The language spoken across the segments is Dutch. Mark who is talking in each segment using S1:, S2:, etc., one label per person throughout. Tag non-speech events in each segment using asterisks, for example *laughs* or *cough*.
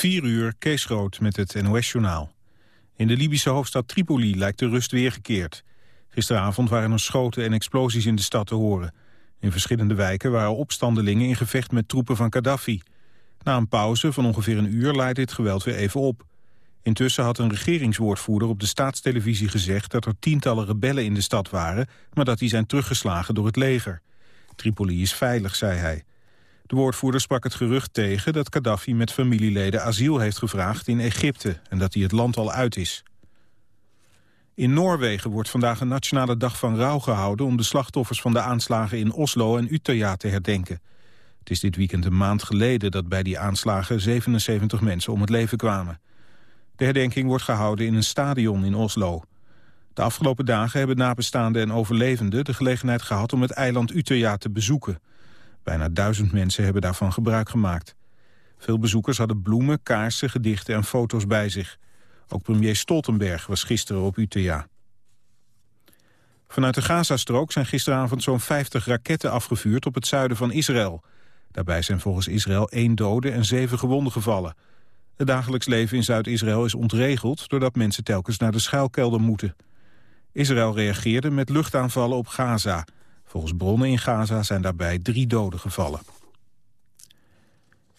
S1: 4 uur, Kees Groot met het NOS-journaal. In de Libische hoofdstad Tripoli lijkt de rust weergekeerd. Gisteravond waren er schoten en explosies in de stad te horen. In verschillende wijken waren opstandelingen in gevecht met troepen van Gaddafi. Na een pauze van ongeveer een uur leidde dit geweld weer even op. Intussen had een regeringswoordvoerder op de staatstelevisie gezegd... dat er tientallen rebellen in de stad waren... maar dat die zijn teruggeslagen door het leger. Tripoli is veilig, zei hij. De woordvoerder sprak het gerucht tegen dat Gaddafi met familieleden asiel heeft gevraagd in Egypte en dat hij het land al uit is. In Noorwegen wordt vandaag een nationale dag van rouw gehouden om de slachtoffers van de aanslagen in Oslo en Utøya te herdenken. Het is dit weekend een maand geleden dat bij die aanslagen 77 mensen om het leven kwamen. De herdenking wordt gehouden in een stadion in Oslo. De afgelopen dagen hebben nabestaanden en overlevenden de gelegenheid gehad om het eiland Utøya te bezoeken. Bijna duizend mensen hebben daarvan gebruik gemaakt. Veel bezoekers hadden bloemen, kaarsen, gedichten en foto's bij zich. Ook premier Stoltenberg was gisteren op Utøya. Vanuit de Gazastrook zijn gisteravond zo'n 50 raketten afgevuurd op het zuiden van Israël. Daarbij zijn volgens Israël één dode en zeven gewonden gevallen. Het dagelijks leven in Zuid-Israël is ontregeld... doordat mensen telkens naar de schuilkelder moeten. Israël reageerde met luchtaanvallen op Gaza. Volgens bronnen in Gaza zijn daarbij drie doden gevallen.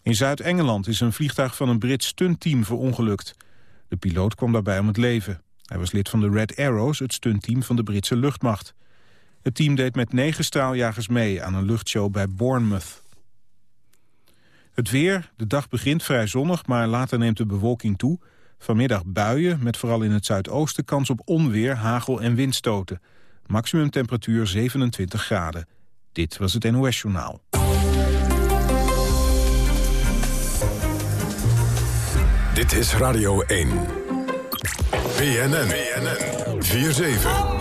S1: In Zuid-Engeland is een vliegtuig van een Brits stuntteam verongelukt. De piloot kwam daarbij om het leven. Hij was lid van de Red Arrows, het stuntteam van de Britse luchtmacht. Het team deed met negen straaljagers mee aan een luchtshow bij Bournemouth. Het weer, de dag begint vrij zonnig, maar later neemt de bewolking toe. Vanmiddag buien, met vooral in het zuidoosten kans op onweer, hagel en windstoten. Maximum temperatuur 27 graden. Dit was het NOS Journaal.
S2: Dit is Radio 1. BNN. BNN. 4-7.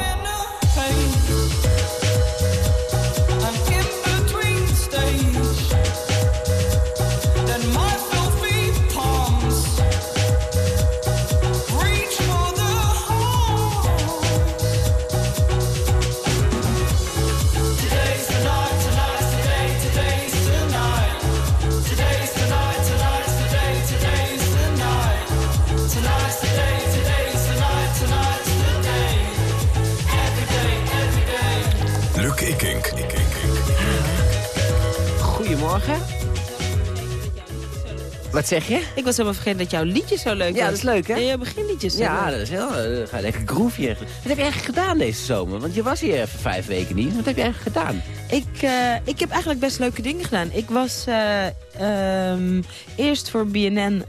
S3: Wat zeg je?
S4: Ik was helemaal vergeten dat jouw liedje zo leuk was.
S3: Ja, dat is leuk, hè?
S4: Ja, jouw beginliedjes.
S3: Ja, dat is heel... Uh, ga lekker groove hier. Wat heb je eigenlijk gedaan deze zomer? Want je was hier even vijf weken niet. Wat heb je eigenlijk gedaan?
S4: Ik, uh, ik heb eigenlijk best leuke dingen gedaan. Ik was uh, um, eerst voor BNN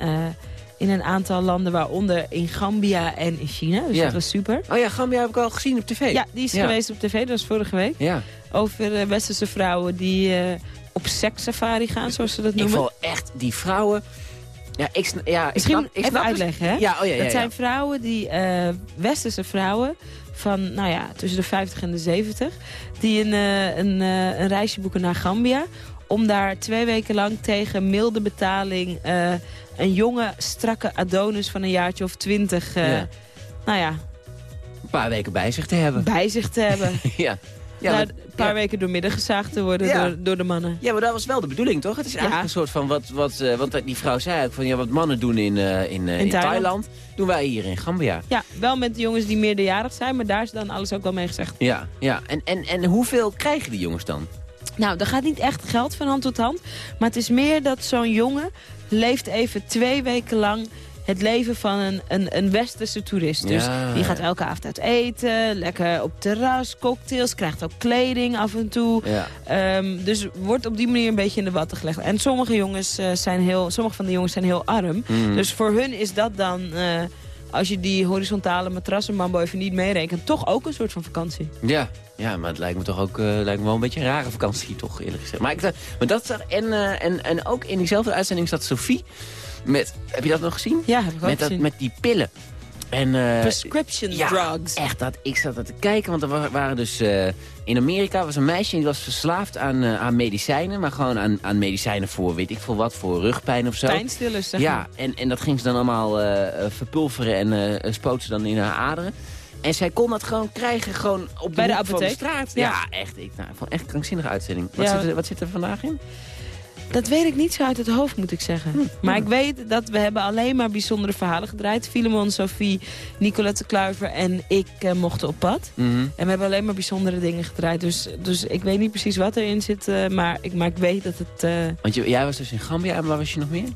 S4: in een aantal landen, waaronder in Gambia en in China. Dus ja. dat was super.
S3: Oh ja, Gambia heb ik al gezien op tv.
S4: Ja, die is ja. geweest op tv, dat was vorige week.
S3: Ja.
S4: Over westerse vrouwen die op sekssafari gaan, zoals ze dat noemen.
S3: Ik val echt die vrouwen... Ja, ik, ja,
S4: Misschien
S3: ik snap, ik
S4: even
S3: snap
S4: uitleggen, hè?
S3: Ja, oh ja, ja,
S4: dat zijn vrouwen die, uh, westerse vrouwen van, nou ja, tussen de 50 en de 70... die een, uh, een, uh, een reisje boeken naar Gambia... om daar twee weken lang tegen milde betaling... een jonge, strakke Adonis van een jaartje of twintig... Nou ja...
S3: Een paar weken bij zich te hebben.
S4: Bij zich te hebben. *laughs*
S3: ja.
S4: Ja, een paar ja. weken doormidden gezaagd te worden ja. door, door, de mannen.
S3: Ja, maar dat was wel de bedoeling, toch? Het is eigenlijk een soort van wat... wat uh, want die vrouw zei ook van ja, wat mannen doen in, uh, in, uh, in, in Thailand. Thailand. doen wij hier in Gambia.
S4: Ja, wel met de jongens die meerderjarig zijn, maar daar is dan alles ook wel mee gezegd.
S3: Ja, ja. En, en, en hoeveel krijgen die jongens dan?
S4: Nou, er gaat niet echt geld van hand tot hand. Maar het is meer dat zo'n jongen leeft even twee weken lang het leven van een, een, een westerse toerist. Dus
S3: ja,
S4: die gaat elke avond uit eten, lekker op terras, cocktails, krijgt ook kleding af en toe.
S3: Ja.
S4: Um, dus wordt op die manier een beetje in de watten gelegd. En sommige jongens uh, zijn heel, sommige van de jongens zijn heel arm.
S3: Mm.
S4: Dus voor hun is dat dan, uh, als je die horizontale matrassenmambo even niet meerekent, toch ook een soort van vakantie.
S3: Ja. Ja, maar het lijkt me toch ook uh, lijkt me wel een beetje een rare vakantie, toch eerlijk gezegd. Maar, ik, maar dat zag, en, uh, en, en ook in diezelfde uitzending zat Sophie met, heb je dat nog gezien?
S4: Ja, heb ik ook
S3: met
S4: gezien.
S3: Met die pillen. En, uh,
S4: Prescription
S3: ja,
S4: drugs.
S3: echt, dat, ik zat dat te kijken, want er waren dus... Uh, in Amerika was een meisje die was verslaafd aan, uh, aan medicijnen. Maar gewoon aan, aan medicijnen voor, weet ik veel wat, voor rugpijn of zo.
S4: Pijnstillers, zeg
S3: Ja, en, en dat ging ze dan allemaal verpulveren en spoot ze dan in haar aderen. En zij kon dat gewoon krijgen, gewoon op
S4: Bij de,
S3: de
S4: apotheek?
S3: straat. Ja, ja echt. Ik, nou, vond echt een krankzinnige uitzending. Wat,
S4: Ja.
S3: zit er, wat zit er vandaag in?
S4: Dat weet ik niet zo uit het hoofd, moet ik zeggen.
S3: Hm.
S4: Maar ik weet dat we hebben alleen maar bijzondere verhalen gedraaid. Filemon, Sophie, Nicolette Kluiver en ik eh, mochten op pad.
S3: Mhm.
S4: En we hebben alleen maar bijzondere dingen gedraaid. Dus, dus ik weet niet precies wat erin zit. eh, maar, ik, maar ik weet dat het... eh,
S3: Want je, jij was dus in Gambia en waar was je nog meer?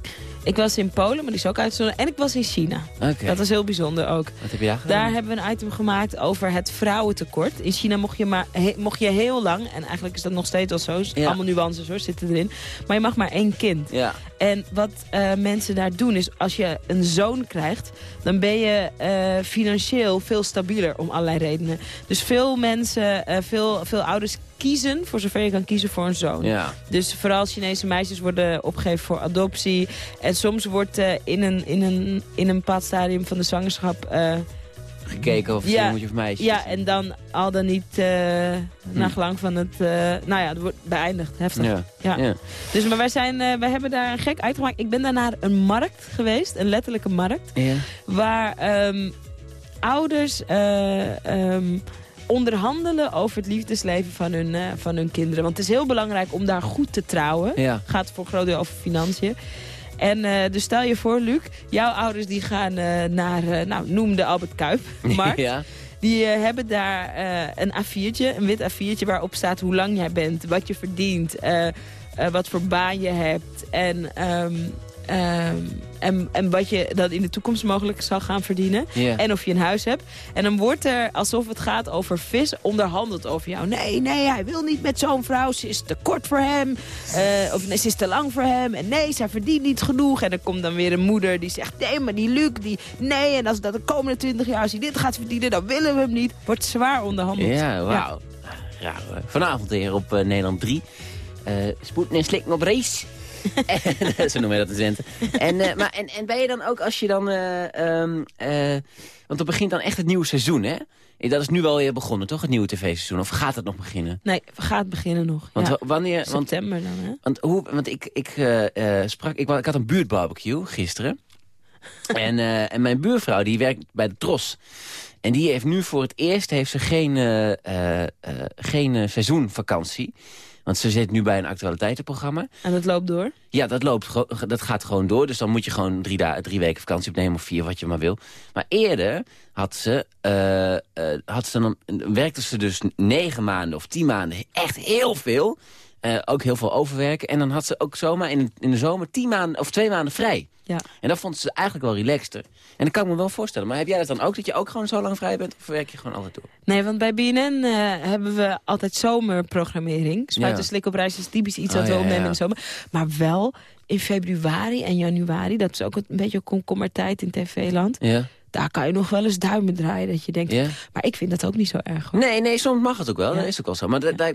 S4: Ik was in Polen, maar die is ook uitgezonden. En ik was in China. Dat was heel bijzonder ook.
S3: Wat heb je daar gedaan?
S4: Daar hebben we een item gemaakt over het vrouwentekort. In China mocht je, maar, he- mocht je heel lang, en eigenlijk is dat nog steeds al zo,
S3: Ja.
S4: allemaal nuances hoor, zitten erin. Maar je mag maar één kind.
S3: Ja.
S4: En wat eh, mensen daar doen is, als je een zoon krijgt... dan ben je eh, financieel veel stabieler om allerlei redenen. Dus veel mensen, eh, veel, veel ouders kiezen, voor zover je kan kiezen, voor een zoon.
S3: Ja.
S4: Dus vooral Chinese meisjes worden opgegeven voor adoptie. En soms wordt eh, in, een, in, een, in een bepaald stadium van de zwangerschap... eh,
S3: Gekeken of
S4: Ja.
S3: ja. je of meisje.
S4: ja, en dan al dan niet uh, naar gelang van het... eh, nou ja, het wordt beëindigd. Heftig.
S3: Ja.
S4: Ja.
S3: ja.
S4: Dus maar wij, zijn, eh, wij hebben daar een gek uitgemaakt. Ik ben daar naar een markt geweest, een letterlijke markt.
S3: Ja.
S4: Waar ehm, ouders eh, ehm, onderhandelen over het liefdesleven van hun, eh, van hun kinderen. Want het is heel belangrijk om daar goed te trouwen.
S3: Ja.
S4: Gaat voor een groot deel over financiën. En eh, dus stel je voor, Luc, jouw ouders die gaan eh, naar, nou, noem de Albert Kuip *laughs* markt.
S3: ja.
S4: Die hebben daar een A4'tje, een wit A4'tje waarop staat hoe lang jij bent, wat je verdient, wat voor baan je hebt en, ehm, ehm, en, en wat je dan in de toekomst mogelijk zal gaan verdienen. En of je een huis hebt. En dan wordt er, alsof het gaat over vis, onderhandeld over jou. Nee, nee, hij wil niet met zo'n vrouw. Ze is te kort voor hem. Eh, of nee, ze is te lang voor hem. En nee, zij verdient niet genoeg. En er komt dan weer een moeder die zegt... Nee, maar die Luc, die... Nee, en als dat de komende 20 jaar, als hij dit gaat verdienen... dan willen we hem niet. Wordt zwaar onderhandeld.
S3: Ja, wauw. Ja. vanavond weer op uh, Nederland 3. Uh, spoeden en slikken op race. En, *laughs* zo noemen we dat in Zwente. En, uh, maar, en, en ben je dan ook als je dan... Uh, um, want dan begint dan echt het nieuwe seizoen, hè? Dat is nu wel weer begonnen, toch? Het nieuwe tv-seizoen. Of gaat het nog beginnen?
S4: Nee, gaat beginnen nog.
S3: Want
S4: ja.
S3: wanneer... Want,
S4: September dan, hè?
S3: Want, hoe, want ik, ik sprak... Ik, ik had een buurtbarbecue gisteren. *laughs* en, en mijn buurvrouw, die werkt bij de Tros. En die heeft nu voor het eerst heeft ze geen, uh, uh, uh, geen seizoenvakantie. Want ze zit nu bij een actualiteitenprogramma.
S4: En dat loopt door?
S3: Ja, dat, loopt, dat gaat gewoon door. Dus dan moet je gewoon drie, drie weken vakantie opnemen of vier, wat je maar wil. Maar eerder had ze, had ze dan, werkte ze dus negen maanden of tien maanden echt heel veel. ook heel veel overwerken. En dan had ze ook zomaar in, in de zomer tien maanden of twee maanden vrij.
S4: Ja.
S3: En dat vond ze eigenlijk wel relaxter. En dat kan ik me wel voorstellen. Maar heb jij dat dan ook, dat je ook gewoon zo lang vrij bent? Of werk je gewoon altijd door?
S4: Nee, want bij BNN uh, hebben we altijd zomerprogrammering. Spuiten ja. slik op reis is typisch iets
S3: Oh,
S4: wat we
S3: ja,
S4: opnemen in de zomer. Maar wel in februari en januari, dat is ook een beetje komkommertijd in tv-land.
S3: Ja.
S4: Daar kan je nog wel eens duimen draaien. Dat je denkt, maar ik vind dat ook niet zo erg. Hoor.
S3: Nee, nee, soms mag het ook wel.
S4: Ja.
S3: Dat is ook wel zo. Maar dat,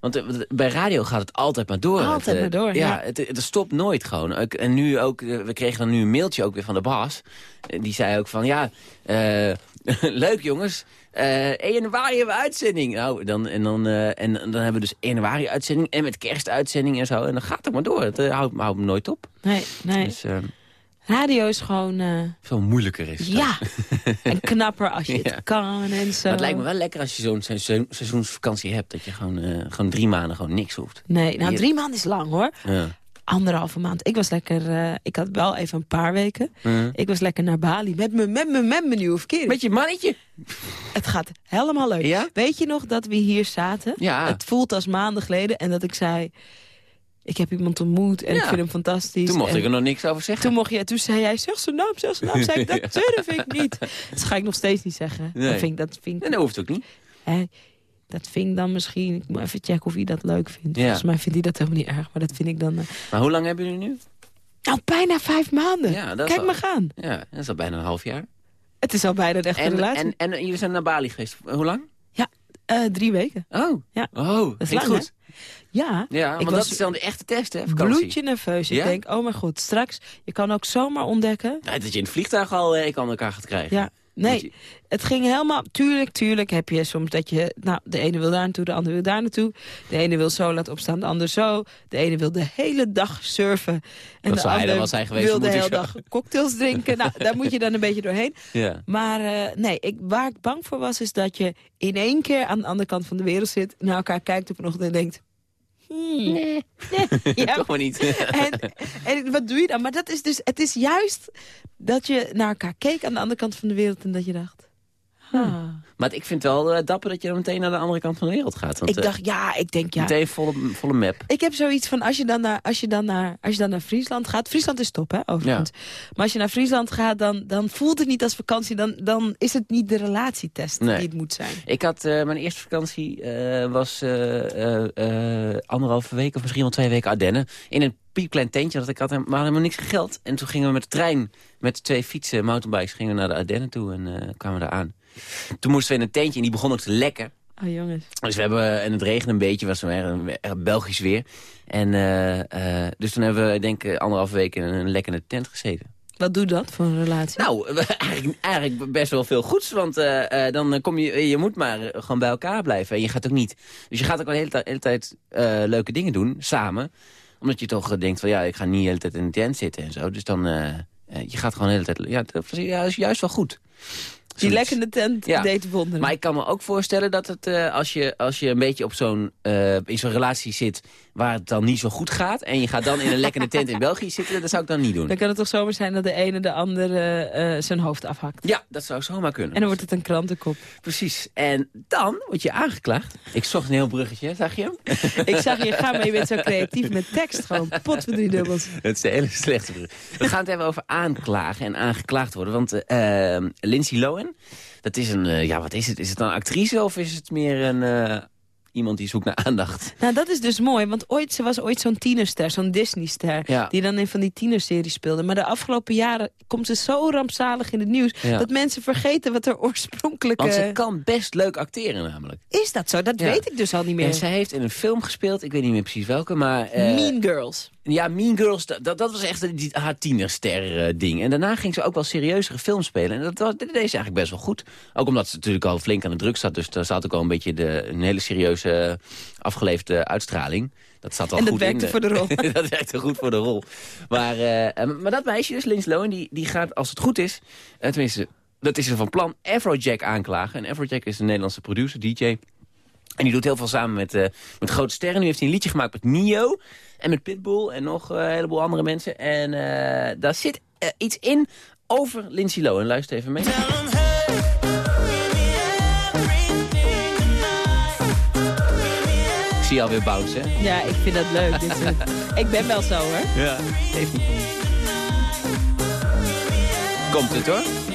S3: want eh, bij radio gaat het altijd maar door.
S4: Altijd
S3: Het, eh,
S4: maar door,
S3: Ja. Het, het stopt nooit gewoon. En nu ook, eh, we kregen dan nu een mailtje ook weer van de baas. Die zei ook van, ja, *laughs* leuk jongens. 1 januari hebben we uitzending. Nou, dan, en, dan, en dan hebben we dus 1 januari uitzending en met kerstuitzending en zo. En dan gaat het maar door. Het houdt, houdt me nooit op.
S4: Nee, nee.
S3: Dus eh,
S4: Radio is gewoon, eh,
S3: veel moeilijker is
S4: ja, *laughs* en knapper als je
S3: Ja.
S4: het kan en zo.
S3: Maar het lijkt me wel lekker als je zo'n seizoen- seizoensvakantie hebt. Dat je gewoon, eh, gewoon drie maanden gewoon niks hoeft.
S4: Nee, nou
S3: Hier-
S4: drie maanden is lang hoor.
S3: Ja.
S4: Anderhalve maand. Ik was lekker, eh, ik had wel even een paar weken. Ik was lekker naar Bali met me, met me, met mijn nieuwe verkering.
S3: Met je mannetje.
S4: Het gaat helemaal leuk.
S3: Ja?
S4: Weet je nog dat we hier zaten?
S3: Ja.
S4: Het voelt als maanden geleden. En dat ik zei, ik heb iemand ontmoet en
S3: Ja.
S4: ik vind hem fantastisch.
S3: Toen mocht
S4: En
S3: ik er nog niks over zeggen.
S4: Toen, mocht je, toen zei jij, zeg zijn naam, zeg zijn naam. Zei ik, *laughs* dat durf ik niet. Dat ga ik nog steeds niet zeggen.
S3: Nee.
S4: Dat vind ik, dat vind ik,
S3: En dat hoeft ook niet.
S4: hè, dat vind ik dan misschien... Ik moet even checken of hij dat leuk vindt.
S3: Ja.
S4: Volgens mij vindt hij dat helemaal niet erg. Maar dat vind ik dan... eh,
S3: Maar hoe lang hebben jullie nu?
S4: nou, bijna vijf maanden.
S3: Ja, dat is
S4: Kijk
S3: al-
S4: maar gaan.
S3: Ja, dat is al bijna een half jaar.
S4: Het is al bijna een echte
S3: En,
S4: relatie.
S3: en, en jullie zijn naar Bali geweest. Hoe lang?
S4: Eh, drie weken.
S3: Oh.
S4: Ja.
S3: Oh,
S4: is
S3: ging
S4: lang,
S3: goed.
S4: Ja,
S3: Ja,
S4: Ik
S3: want
S4: was
S3: dat is dan de echte test, hè, vakantie.
S4: bloedje nerveus. Ik
S3: Ja?
S4: denk, oh mijn god, straks... Je kan ook zomaar ontdekken...
S3: Ja, dat je in het vliegtuig al eh, aan elkaar gaat krijgen.
S4: Ja, nee,
S3: je-
S4: het ging helemaal... Tuurlijk, tuurlijk heb je soms dat je... Nou, de ene wil daar naartoe, de andere wil daar naartoe. De ene wil zo laten opstaan, de ander zo. De ene wil de hele dag surfen. En
S3: Dat
S4: de ander
S3: geweest,
S4: wil de hele dag cocktails drinken. nou, daar moet je dan een beetje doorheen. *laughs*
S3: Ja.
S4: Maar eh, nee, ik, waar ik bang voor was, is dat je in één keer aan de andere kant van de wereld zit... naar elkaar kijkt op een ochtend en denkt... *laughs*
S3: Nee,
S4: Ja, *laughs*
S3: toch maar niet. *laughs*
S4: en, en wat doe je dan? Maar dat is dus, het is juist dat je naar elkaar keek aan de andere kant van de wereld en dat je dacht... ah.
S3: maar ik vind het wel eh, dapper dat je dan meteen naar de andere kant van de wereld gaat. Want,
S4: Ik
S3: eh,
S4: dacht, ja, ik denk ja.
S3: Meteen volle, volle map.
S4: Ik heb zoiets van, als je, dan naar, als, je dan naar, als je dan naar Friesland gaat... Friesland is top, hè, overigens. Maar als je naar Friesland gaat, dan, dan voelt het niet als vakantie. Dan, dan is het niet de relatietest
S3: Nee.
S4: die het moet zijn.
S3: Ik had eh, mijn eerste vakantie was anderhalve week of misschien wel twee weken Ardennen. In een piepklein tentje, want ik had maar helemaal niks geld. En toen gingen we met de trein, met twee fietsen, mountainbikes, gingen we naar de Ardennen toe en kwamen we daar aan. Toen moesten we in een tentje en die begon ook te lekken.
S4: Oh, jongens.
S3: Dus we hebben, en het regende een beetje, was een Belgisch weer. En eh, eh, dus toen hebben we, denk ik, anderhalve week in een lekkende tent gezeten.
S4: Wat doet dat voor een relatie?
S3: Nou, *laughs* eigenlijk, eigenlijk best wel veel goeds. Want eh, eh, dan kom je, je moet maar eh, gewoon bij elkaar blijven. En je gaat ook niet. Dus je gaat ook wel de hele, tijd- hele tijd eh, leuke dingen doen, samen. Omdat je toch eh, denkt van ja, ik ga niet de hele tijd in de tent zitten en zo. Dus dan, eh, eh, je gaat gewoon de hele tijd... Ja, dat is juist wel goed.
S4: Die lekkende tent
S3: Ja.
S4: deed wonderen.
S3: Maar ik kan me ook voorstellen dat het, eh, als, je, als je een beetje op zo'n, eh, in zo'n relatie zit... waar het dan niet zo goed gaat... en je gaat dan in een lekkere tent in België zitten... dat zou ik dan niet doen.
S4: Dan kan het toch zomaar zijn dat de ene de andere eh, zijn hoofd afhakt.
S3: Ja, dat zou zomaar kunnen.
S4: En dan wordt het een krantenkop.
S3: Precies. En dan word je aangeklaagd. Ik zocht een heel bruggetje, zag je hem? *laughs*
S4: Ik zag je gaan, maar je bent zo creatief met tekst. Gewoon pot voor drie dubbels. *laughs*
S3: Het is een hele slechte brug. We gaan het hebben over aanklagen en aangeklaagd worden. Want eh, eh, Lindsay Lohan, dat is een... eh, ja, wat is het? Is het een actrice of is het meer een... eh, iemand die zoekt naar aandacht?
S4: Nou, dat is dus mooi, want ooit, ze was ooit zo'n tienerster, zo'n Disneyster...
S3: Ja.
S4: die dan in van die tienerseries speelde. Maar de afgelopen jaren komt ze zo rampzalig in het nieuws...
S3: Ja.
S4: dat mensen vergeten wat er oorspronkelijk...
S3: Want ze
S4: eh,
S3: kan best leuk acteren namelijk.
S4: Is dat zo? Dat
S3: Ja.
S4: weet ik dus al niet meer.
S3: En zij heeft in een film gespeeld, ik weet niet meer precies welke, maar... eh,
S4: mean Girls.
S3: Ja, Mean Girls, dat, dat was echt die, haar tienerster eh, ding. En daarna ging ze ook wel serieuzere films spelen. En dat, was, dat deed ze eigenlijk best wel goed. Ook omdat ze natuurlijk al flink aan de druk zat. Dus daar zat ook al een beetje de, een hele serieuze eh, afgeleefde uitstraling. Dat zat al
S4: En dat
S3: goed
S4: werkte
S3: in.
S4: voor de rol. *laughs*
S3: dat werkte goed voor de rol. Maar, eh, maar dat meisje, dus Lindsay Lohan, die, die gaat, als het goed is... tenminste, dat is ze van plan, Afrojack aanklagen. En Afrojack is een Nederlandse producer, DJ... En die doet heel veel samen met, met grote sterren. Nu heeft hij een liedje gemaakt met Nio en met Pitbull en nog eh, een heleboel andere mensen. En eh, daar zit eh, iets in over Lindsay Lohan. Luister even mee. Ik zie je alweer bounce, hè?
S4: Ja, ik vind dat leuk. *laughs* Ik ben wel zo, hoor.
S3: Ja. Even. Komt het, hoor.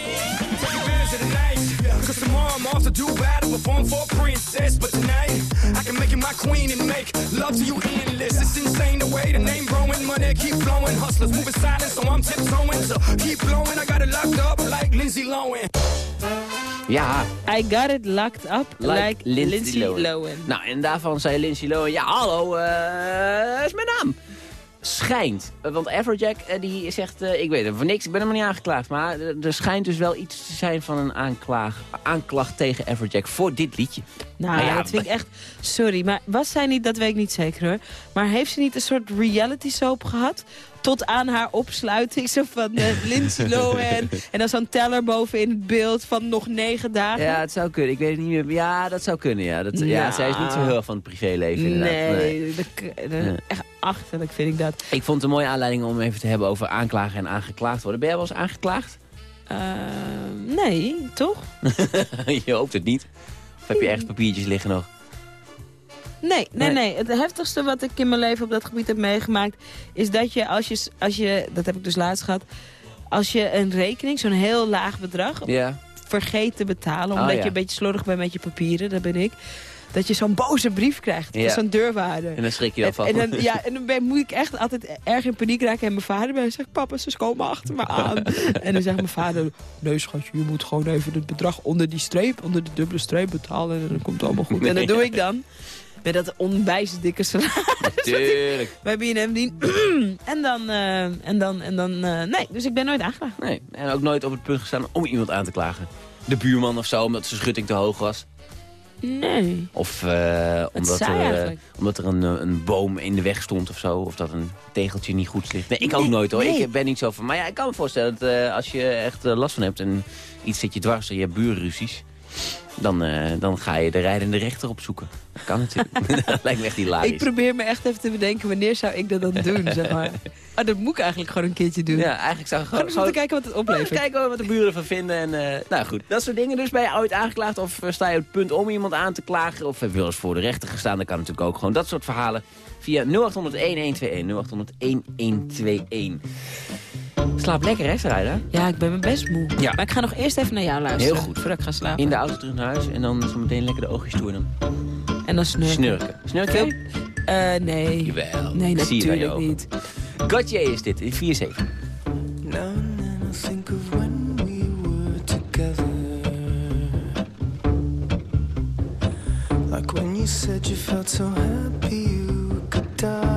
S5: Cause tomorrow I'm off to do battle, perform for a princess. But tonight, I can make you my queen and make love to you endless. It's insane the way the name growing, money keep flowing. Hustlers moving silent, so I'm tiptoeing. So keep blowing, I got it locked up like Lindsay Lohan.
S3: Ja,
S4: I got it locked up like, Lindsay, Lohan.
S3: Nou, en daarvan zei Lindsay Lohan... Ja, hallo, eh is mijn naam. Schijnt. Eh, Want Afrojack eh, die zegt... eh, ik weet het voor niks, ik ben hem niet aangeklaagd. Maar er schijnt dus wel iets te zijn van een aanklaag, aanklacht tegen Afrojack voor dit liedje.
S4: Nou,
S3: ja,
S4: dat vind ik echt... Sorry, maar was zij niet, dat weet ik niet zeker hoor. Maar heeft ze niet een soort reality soap gehad? Tot aan haar opsluiting, zo van eh, Lindsay Lohan. en dan zo'n teller boven in het beeld van nog negen dagen.
S3: Ja, het zou kunnen. Ik weet het niet meer. Ja, dat zou kunnen, ja. Dat, ja
S4: Nou.
S3: zij is niet zo heel erg van het privéleven, inderdaad.
S4: Nee, de-
S3: Ja.
S4: echt achterlijk vind ik dat.
S3: Ik vond het een mooie aanleiding om even te hebben over aanklagen en aangeklaagd worden. Ben jij wel eens aangeklaagd?
S4: Eh, nee, toch? *laughs*
S3: je hoopt het niet. Of heb je ergens papiertjes liggen nog?
S4: Nee, nee,
S3: Nee.
S4: nee. Het heftigste wat ik in mijn leven op dat gebied heb meegemaakt... is dat je als je, als je dat heb ik dus laatst gehad... als je een rekening, zo'n heel laag bedrag,
S3: Ja.
S4: vergeet te betalen... omdat
S3: Oh, ja.
S4: je een beetje slordig bent met je papieren, dat ben ik... dat je zo'n boze brief krijgt
S3: Ja.
S4: zo'n deurwaarder.
S3: En dan schrik je wel van.
S4: en dan, ja, *laughs* en dan ben, moet ik echt altijd erg in paniek raken. En mijn vader bij zegt, papa, ze komen achter me aan. *laughs* en dan zegt mijn vader, nee schatje, je moet gewoon even het bedrag onder die streep, onder de dubbele streep betalen. En dan komt het allemaal goed. En dat doe ik dan. Met dat onwijs dikke salaris. *laughs*
S3: Tuurlijk.
S4: Bij BNM dien. *clears throat* en dan, eh, en dan, en dan, eh, nee. Dus ik ben nooit aangeklaagd.
S3: Nee, en ook nooit op het punt gestaan om iemand aan te klagen. De buurman of zo, omdat zijn schutting te hoog was.
S4: Nee.
S3: Of eh, omdat, er, omdat er een, een boom in de weg stond of zo. Of dat een tegeltje niet goed ligt. Nee, ik ook nooit hoor.
S4: nee.
S3: Ik ben niet zo van. Maar ja, ik kan me voorstellen dat als je echt last van hebt en iets zit je dwars en je hebt buurruzies. Dan, eh, dan ga je de rijdende rechter opzoeken. Dat kan natuurlijk. *laughs* dat lijkt me echt hilarisch.
S4: Ik probeer me echt even te bedenken, wanneer zou ik dat dan doen, *laughs* zeg maar. Oh, dat moet ik eigenlijk gewoon een keertje doen.
S3: Ja, eigenlijk zou ik
S4: Gewoon
S3: gewoon...
S4: eens kijken wat het oplevert.
S3: Kijken wat de buren ervan vinden. En, eh, nou goed, dat soort dingen. Dus ben je ooit aangeklaagd of eh, sta je op het punt om iemand aan te klagen... of heb je wel eens voor de rechter gestaan, dan kan natuurlijk ook gewoon dat soort verhalen... via 0800-1121, 0800-1121. Slaap lekker, hè, Sarayda?
S4: Ja, ik ben me best moe.
S3: Ja.
S4: Maar ik ga nog eerst even naar jou luisteren.
S3: Heel goed.
S4: Voordat ik ga slapen.
S3: In de auto terug naar huis en dan zo meteen lekker de oogjes toe en dan
S4: En dan snurken.
S3: snurken. Snurken?
S4: Eh, nee.
S3: Jawel.
S4: Nee,
S3: Ik
S4: natuurlijk niet.
S3: Gauthier is dit, in 4-7.
S6: Now and then I think of when we were together. Like when you said you felt so happy you could die.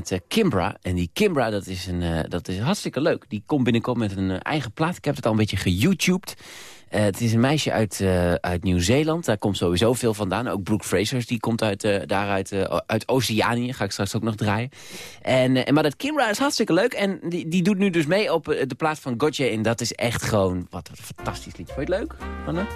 S3: met eh, Kimbra. En die Kimbra, dat is, een, eh, dat is hartstikke leuk. Die komt binnenkort met een eh, eigen plaat. Ik heb het al een beetje geYouTubed. Eh, het is een meisje uit, uit Nieuw-Zeeland. Daar komt sowieso veel vandaan. Ook Brooke Frasers, die komt uit, daaruit, uit Oceanië. Ga ik straks ook nog draaien. En, maar dat Kimbra is hartstikke leuk. En die, die doet nu dus mee op de plaat van Gotye. En dat is echt gewoon... Wat een fantastisch liedje. Vond je het leuk, Anne?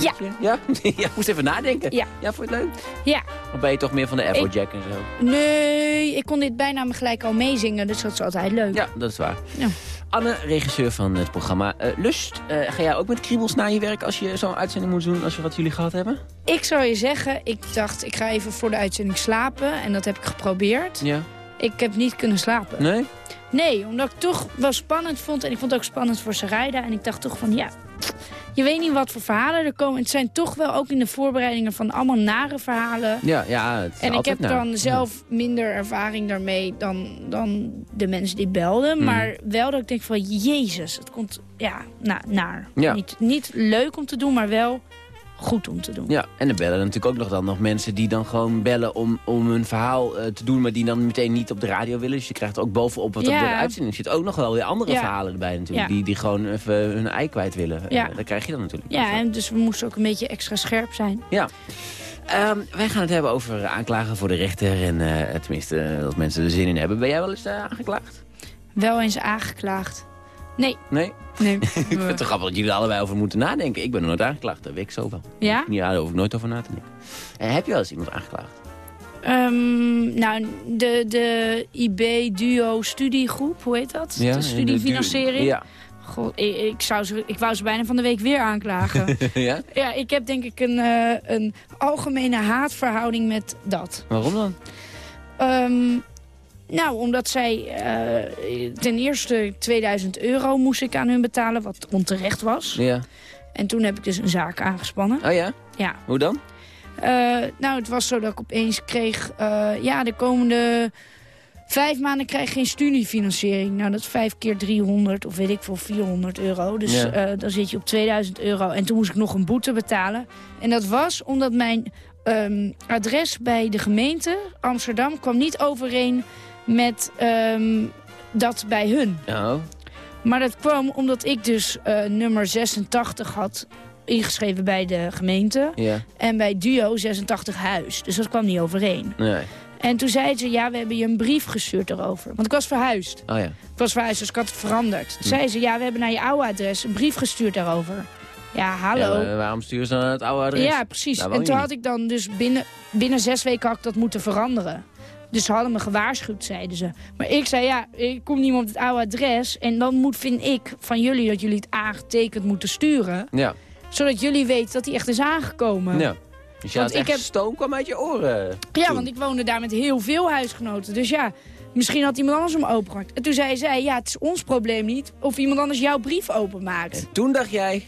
S7: Ja.
S3: Ja? *laughs* ja, moest even nadenken.
S7: Ja.
S3: Ja, vond je het leuk?
S7: Ja.
S3: Of ben je toch meer van de Afrojack en zo?
S7: Nee, ik kon dit bijna me gelijk al meezingen, dus dat is altijd leuk.
S3: Ja, dat is waar.
S7: Ja.
S3: Anne, regisseur van het programma eh, Lust. Eh, ga jij ook met kriebels naar je werk als je zo'n uitzending moet doen als we wat jullie gehad hebben?
S7: Ik zou je zeggen, ik dacht ik ga even voor de uitzending slapen. En dat heb ik geprobeerd.
S3: Ja.
S7: Ik heb niet kunnen slapen.
S3: Nee?
S7: Nee, omdat ik toch wel spannend vond. En ik vond het ook spannend voor Sarayda. En ik dacht toch van, ja, je weet niet wat voor verhalen er komen. Het zijn toch wel ook in de voorbereidingen van allemaal nare verhalen.
S3: Ja, ja. Het is
S7: En ik heb
S3: naar.
S7: dan zelf minder ervaring daarmee dan, dan de mensen die belden.
S3: Mhm.
S7: Maar wel dat ik denk van, jezus, het komt, ja, nou, naar.
S3: Ja.
S7: Niet, niet leuk om te doen, maar wel goed om te doen.
S3: Ja, en er bellen natuurlijk ook nog dan nog mensen die dan gewoon bellen om, om hun verhaal eh, te doen, maar die dan meteen niet op de radio willen. Dus je krijgt ook bovenop wat op
S7: Ja.
S3: de uitzending zit ook nog wel weer andere
S7: Ja.
S3: verhalen erbij natuurlijk.
S7: Ja.
S3: Die, die gewoon even hun ei kwijt willen.
S7: Ja.
S3: Eh, dat krijg je dan natuurlijk.
S7: Ja, en dus we moesten ook een beetje extra scherp zijn.
S3: Ja. Ehm, wij gaan het hebben over aanklagen voor de rechter en eh, tenminste eh, dat mensen er zin in hebben. Ben jij wel eens eh, aangeklaagd?
S7: Wel eens aangeklaagd. Nee,
S3: Nee?
S7: nee. *laughs*
S3: Ik vind het toch grappig dat jullie er allebei over moeten nadenken. Ik ben nog nooit aangeklaagd, dat weet ik zo wel.
S7: Ja?
S3: Ja, daar hoef ik nooit over na te denken. En heb je wel eens iemand aangeklaagd?
S7: Ehm, nou, de, de IB-duo-studiegroep, hoe heet dat? de studiefinanciering.
S3: Ja.
S7: God, ik, ik, zou ze, ik wou ze bijna van de week weer aanklagen. *laughs*
S3: ja?
S7: ja, ik heb denk ik een, eh, een algemene haatverhouding met dat.
S3: Waarom dan?
S7: Ehm, nou, omdat zij eh, ten eerste 2000 euro moest ik aan hun betalen, wat onterecht was.
S3: Ja.
S7: En toen heb ik dus een zaak aangespannen.
S3: Oh ja?
S7: Ja.
S3: Hoe dan?
S7: Eh, nou, het was zo dat ik opeens kreeg... eh, ja, de komende vijf maanden krijg je geen studiefinanciering. Nou, dat is vijf keer 300 of weet ik veel, 400 euro. Dus
S3: Ja.
S7: eh, dan zit je op 2000 euro. En toen moest ik nog een boete betalen. En dat was omdat mijn ehm, adres bij de gemeente Amsterdam... kwam niet overeen met ehm, dat bij hun.
S3: Oh.
S7: Maar dat kwam omdat ik dus eh, nummer 86 had ingeschreven bij de gemeente.
S3: Ja.
S7: En bij Duo 86 huis. Dus dat kwam niet overeen.
S3: Nee.
S7: En toen zei ze, ja, we hebben je een brief gestuurd erover. Want ik was verhuisd.
S3: Oh ja.
S7: Ik was verhuisd, dus ik had het veranderd. Toen zei ze, ja, we hebben naar je oude adres een brief gestuurd daarover. Ja, hallo.
S3: Ja,
S7: Ja,
S3: waarom sturen ze dan het oude adres?
S7: precies.
S3: Daar woon
S7: en toen
S3: niet.
S7: had ik dan dus binnen, binnen zes weken had ik dat moeten veranderen. Dus ze hadden me gewaarschuwd, zeiden ze. Maar ik zei, ja, ik kom niet meer op het oude adres. En dan moet, vind ik, van jullie dat jullie het aangetekend moeten sturen.
S3: Ja.
S7: Zodat jullie weten dat hij echt is aangekomen.
S3: ja. Dus
S7: Want ik heb-
S3: stoom kwam uit je oren.
S7: Ja,
S3: toen.
S7: want ik woonde daar met heel veel huisgenoten. Dus ja, misschien had iemand anders hem opengemaakt. En toen zei zij, ja, het is ons probleem niet of iemand anders jouw brief openmaakt.
S3: Toen dacht jij...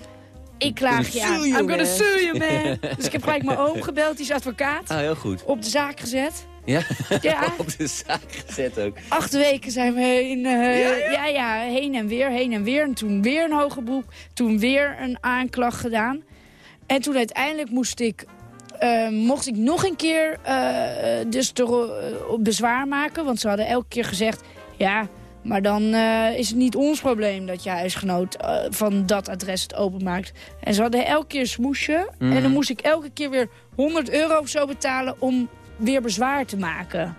S7: Ik klaag je aan. I'm gonna sue you, man. *laughs* dus ik heb gelijk mijn oom gebeld, die is advocaat.
S3: Ah, heel goed.
S7: Op de zaak gezet.
S3: Ja?
S7: Ja. *laughs*
S3: Op de zaak gezet ook.
S7: Acht weken zijn we heen, eh,
S3: Ja,
S7: ja, ja? heen en weer, heen en weer. En toen weer een hoger beroep. Toen weer een aanklacht gedaan. En toen uiteindelijk moest ik, eh, mocht ik nog een keer eh, dus op bezwaar maken. Want ze hadden elke keer gezegd, ja, maar dan is het niet ons probleem dat je huisgenoot van dat adres het openmaakt. En ze hadden elke keer smoesje.
S3: Mhm.
S7: En dan moest ik elke keer weer 100 euro of zo betalen om weer bezwaar te maken.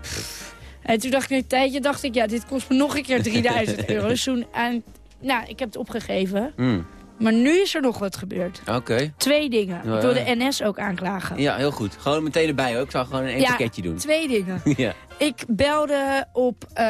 S7: En toen dacht ik een tijdje, dacht ik, ja, dit kost me nog een keer 3000 euro. *laughs* Toen, en, nou, ik heb het opgegeven.
S3: Hmm.
S7: Maar nu is er nog wat gebeurd.
S3: Oké.
S7: Twee dingen.
S3: Ja,
S7: Ik wil de NS ook aanklagen.
S3: Ja, heel goed. Gewoon meteen erbij ook. Ik zou gewoon een
S7: Ja.
S3: pakketje doen.
S7: Twee dingen. *laughs*
S3: ja.
S7: Ik belde op, eh,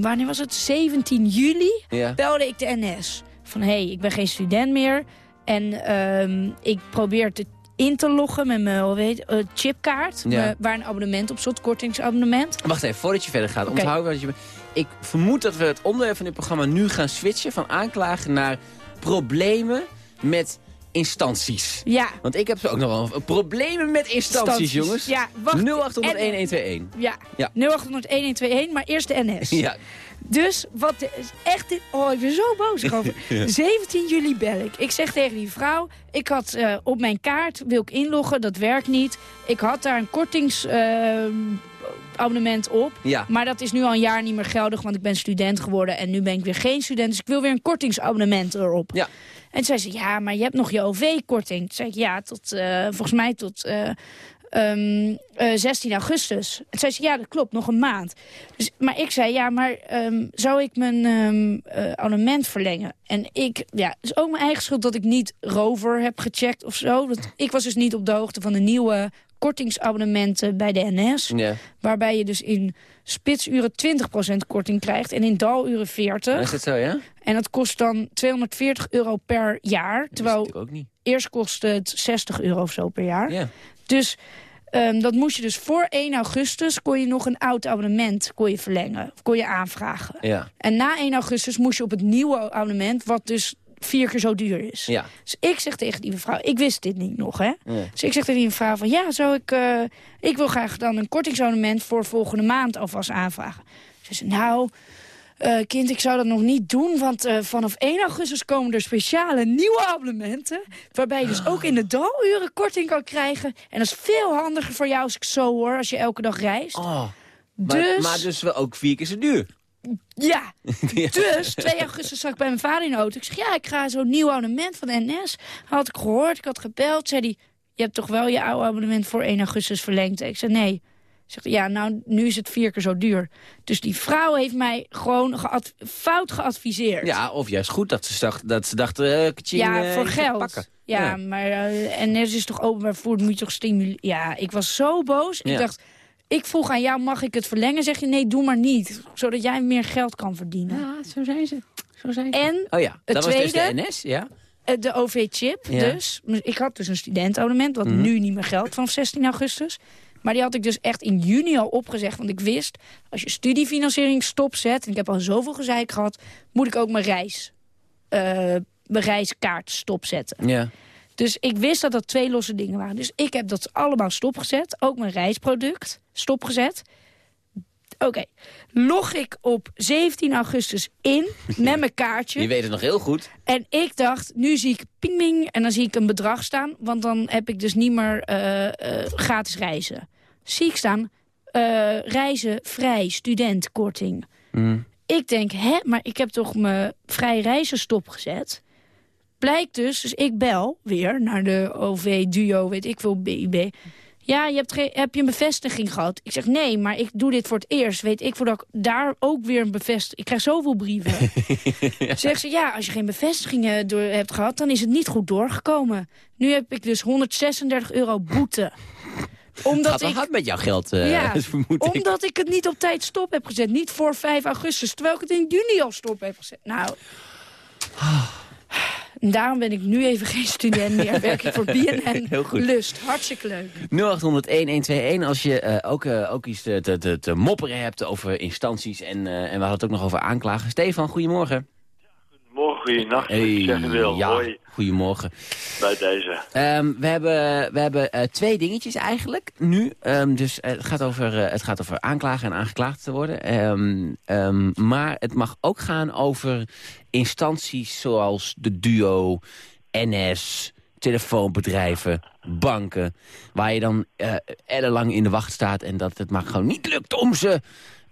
S7: wanneer was het? 17 juli
S3: Ja.
S7: belde ik de NS. Van, hé, hey, ik ben geen student meer. En ehm, ik probeer te in te loggen met mijn weet, eh, chipkaart.
S3: Ja.
S7: waar een abonnement op zat, kortingsabonnement.
S3: Wacht even, voordat je verder gaat.
S7: Oké.
S3: Onthoud wat je... Ik vermoed dat we het onderwerp van dit programma nu gaan switchen... van aanklagen naar problemen met instanties.
S7: Ja,
S3: Want ik heb zo ook nog wel problemen met instanties,
S7: Instanties.
S3: jongens.
S7: Ja, wacht.
S3: 0800
S7: En-
S3: 1121.
S7: ja.
S3: Ja.
S7: 0800 1121, maar eerst de NS.
S3: Ja.
S7: Dus wat is echt. Oh, ik ben zo boos *laughs* erover. 17 juli bel ik. Ik zeg tegen die vrouw. Ik had eh, op mijn kaart wil ik inloggen. Dat werkt niet. Ik had daar een kortingsabonnement op.
S3: Ja.
S7: Maar dat is nu al een jaar niet meer geldig. Want ik ben student geworden. En nu ben ik weer geen student. Dus ik wil weer een kortingsabonnement erop.
S3: Ja.
S7: En toen zei ze, ja, maar je hebt nog je OV-korting. Toen zei ik, ja, tot, eh, volgens mij tot eh, ehm, eh, 16 augustus. En zei ze, ja, dat klopt, nog een maand. Dus, maar ik zei, ja, maar ehm, zou ik mijn eh, abonnement verlengen? En ik, ja, het is ook mijn eigen schuld dat ik niet Rover heb gecheckt of zo. Want ik was dus niet op de hoogte van de nieuwe kortingsabonnementen bij de NS.
S3: Ja.
S7: Waarbij je dus in spitsuren 20% korting krijgt en in daluren 40%.
S3: Is dat zo, ja?
S7: En dat kost dan 240 euro per jaar. Terwijl
S3: ook niet.
S7: eerst kostte het 60 euro of zo per jaar.
S3: Ja.
S7: Dus ehm, dat moest je dus voor 1 augustus... kon je nog een oud abonnement kon je verlengen. Of kon je aanvragen.
S3: Ja.
S7: En na 1 augustus moest je op het nieuwe abonnement... wat dus vier keer zo duur is.
S3: Ja.
S7: Dus ik zeg tegen die mevrouw... Ik wist dit niet nog, hè?
S3: Nee.
S7: Dus ik zeg tegen die mevrouw van... Ja, zou ik... eh, ik wil graag dan een kortingsabonnement voor volgende maand alvast aanvragen. Ze zei, nou... eh, kind, ik zou dat nog niet doen, want eh, vanaf 1 augustus komen er speciale nieuwe abonnementen. Waarbij je dus ook in de daluren korting kan krijgen. En dat is veel handiger voor jou als ik zo hoor, als je elke dag reist.
S3: Oh. Maar
S7: dus,
S3: dus... maar dus wel ook vier keer zo duur.
S7: Ja, *laughs*
S3: Ja.
S7: dus 2 augustus zag ik bij mijn vader in de auto. Ik zeg, ja, ik ga zo'n nieuw abonnement van de NS. Had ik gehoord, ik had gebeld. Zei hij, je hebt toch wel je oude abonnement voor 1 augustus verlengd? Ik zei, nee. Zegt, ja, nou, nu is het vier keer zo duur. Dus die vrouw heeft mij gewoon gead- fout geadviseerd.
S3: Ja, of juist goed dat ze dacht, dat ze dachten, eh, kaching,
S7: Ja,
S3: eh,
S7: voor geld. Ja,
S3: Ja.
S7: maar eh, NS is toch openbaar vervoer, moet je toch stimuleren. Ja, ik was zo boos.
S3: Ja.
S7: Ik dacht, ik vroeg aan jou, mag ik het verlengen? Zeg je, nee, doe maar niet. Zodat jij meer geld kan verdienen.
S3: Ja, zo zijn ze. Zo zijn ze.
S7: En
S3: Oh ja,
S7: Het
S3: dat was dus
S7: tweede?
S3: de NS, ja?
S7: eh, de OV-chip
S3: Ja.
S7: dus. Ik had dus een studentenabonnement, wat
S3: Mhm.
S7: nu niet meer geldt vanaf 16 augustus. Maar die had ik dus echt in juni al opgezegd. Want ik wist, als je studiefinanciering stopzet... en ik heb al zoveel gezeik gehad... moet ik ook mijn reis, eh, mijn reiskaart stopzetten.
S3: Ja.
S7: Dus ik wist dat dat twee losse dingen waren. Dus ik heb dat allemaal stopgezet. Ook mijn reisproduct stopgezet. Oké, log ik op 17 augustus in *laughs* met mijn kaartje.
S3: Je weet het nog heel goed.
S7: En ik dacht, nu zie ik ping ping en dan zie ik een bedrag staan. Want dan heb ik dus niet meer eh, eh, gratis reizen. Zie ik staan, eh, reizen vrij, studentkorting.
S3: Mm.
S7: Ik denk, hè, maar ik heb toch mijn vrij reizen stopgezet. Blijkt dus, dus ik bel weer naar de OV, Duo, weet ik veel, BIB. Ja, je hebt, geen, heb je een bevestiging gehad? Ik zeg, nee, maar ik doe dit voor het eerst. Weet ik voordat ik daar ook weer een bevestiging... Ik krijg zoveel brieven. *laughs* Zegt ze, ja, als je geen bevestigingen door hebt gehad... dan is het niet goed doorgekomen. Nu heb ik dus 136 euro boete. Omdat
S3: Gaat
S7: ik...
S3: hard met jouw geld, eh
S7: Ja, *laughs*
S3: vermoed ik.
S7: Omdat ik het niet op tijd stop heb gezet. Niet voor 5 augustus, terwijl ik het in juni al stop heb gezet. Nou... En daarom ben ik nu even geen student meer. *laughs* Werk ik voor BNN
S3: Heel goed.
S7: Lust. Hartstikke leuk.
S3: 0800-1121 als je eh, ook, eh, ook iets te, te, te, te mopperen hebt over instanties. En, eh, en we hadden het ook nog over aanklagen. Stefan, goedemorgen.
S8: Morgen, goeienacht.
S3: Hey,
S8: ik zeg wel,
S3: ja,
S8: hoi
S3: goedemorgen.
S8: bij deze.
S3: Ehm, we hebben, we hebben eh, twee dingetjes eigenlijk nu. Ehm, dus eh, het, gaat over, eh, het gaat over aanklagen en aangeklaagd te worden. Ehm, maar het mag ook gaan over instanties zoals de DUO, NS, telefoonbedrijven, banken. Waar je dan ellenlang in de wacht staat en dat het maar gewoon niet lukt om ze...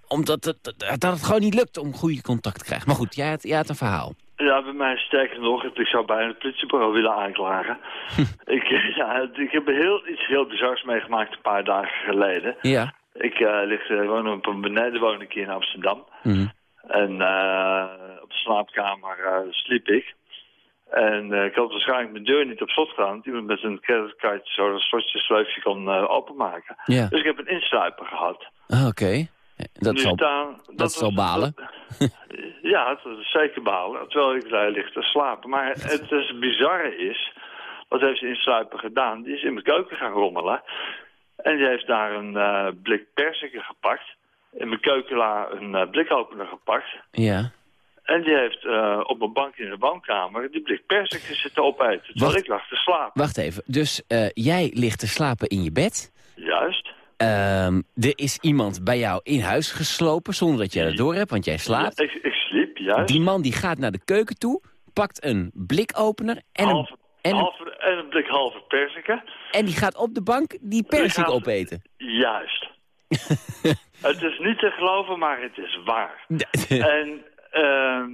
S3: Omdat het, dat het gewoon niet lukt om goede contact te krijgen. Maar goed, jij had, jij had een verhaal.
S8: Ja, bij mij sterker nog, ik zou bijna het politiebureau willen aanklagen. *laughs* ik, eh, ja, ik heb heel, iets heel bizars meegemaakt een paar dagen geleden.
S3: Ja.
S8: Ik uh, lig, uh, woon op een beneden woon ik hier in Amsterdam.
S3: Mhm.
S8: En uh, op de slaapkamer uh, sliep ik. En ik had waarschijnlijk mijn deur niet op slot gedaan. Want iemand met een creditcard zo'n slotje sleufje kon openmaken.
S3: Ja.
S8: Dus ik heb een insluiper gehad.
S3: Ah, Oké. Okay. Dat,
S8: nu
S3: zal,
S8: staan,
S3: dat, dat zal balen.
S8: Dat, *laughs* ja, dat is zeker balen. Terwijl ik daar lig te slapen. Maar het is bizarre is... Wat heeft de insluiper gedaan? Die is in mijn keuken gaan rommelen. En die heeft daar een uh, blik persiken gepakt. In mijn keukenla een uh, blikopener gepakt.
S3: Ja.
S8: En die heeft uh, op mijn bank in de woonkamer die blik persiken zitten opeten. Terwijl
S3: Wacht.
S8: ik lag te slapen.
S3: Wacht even. Dus jij ligt te slapen in je bed.
S8: Juist.
S3: Um, er is iemand bij jou in huis geslopen zonder dat jij dat door hebt, want jij slaapt.
S8: Ja, ik, ik sliep, juist.
S3: Die man die gaat naar de keuken toe, pakt een blikopener en
S8: halve,
S3: een, en,
S8: halve, en een blik halve persiken.
S3: En die gaat op de bank die persik opeten.
S8: Juist. *laughs* het is niet te geloven, maar het is waar. *laughs* en uh,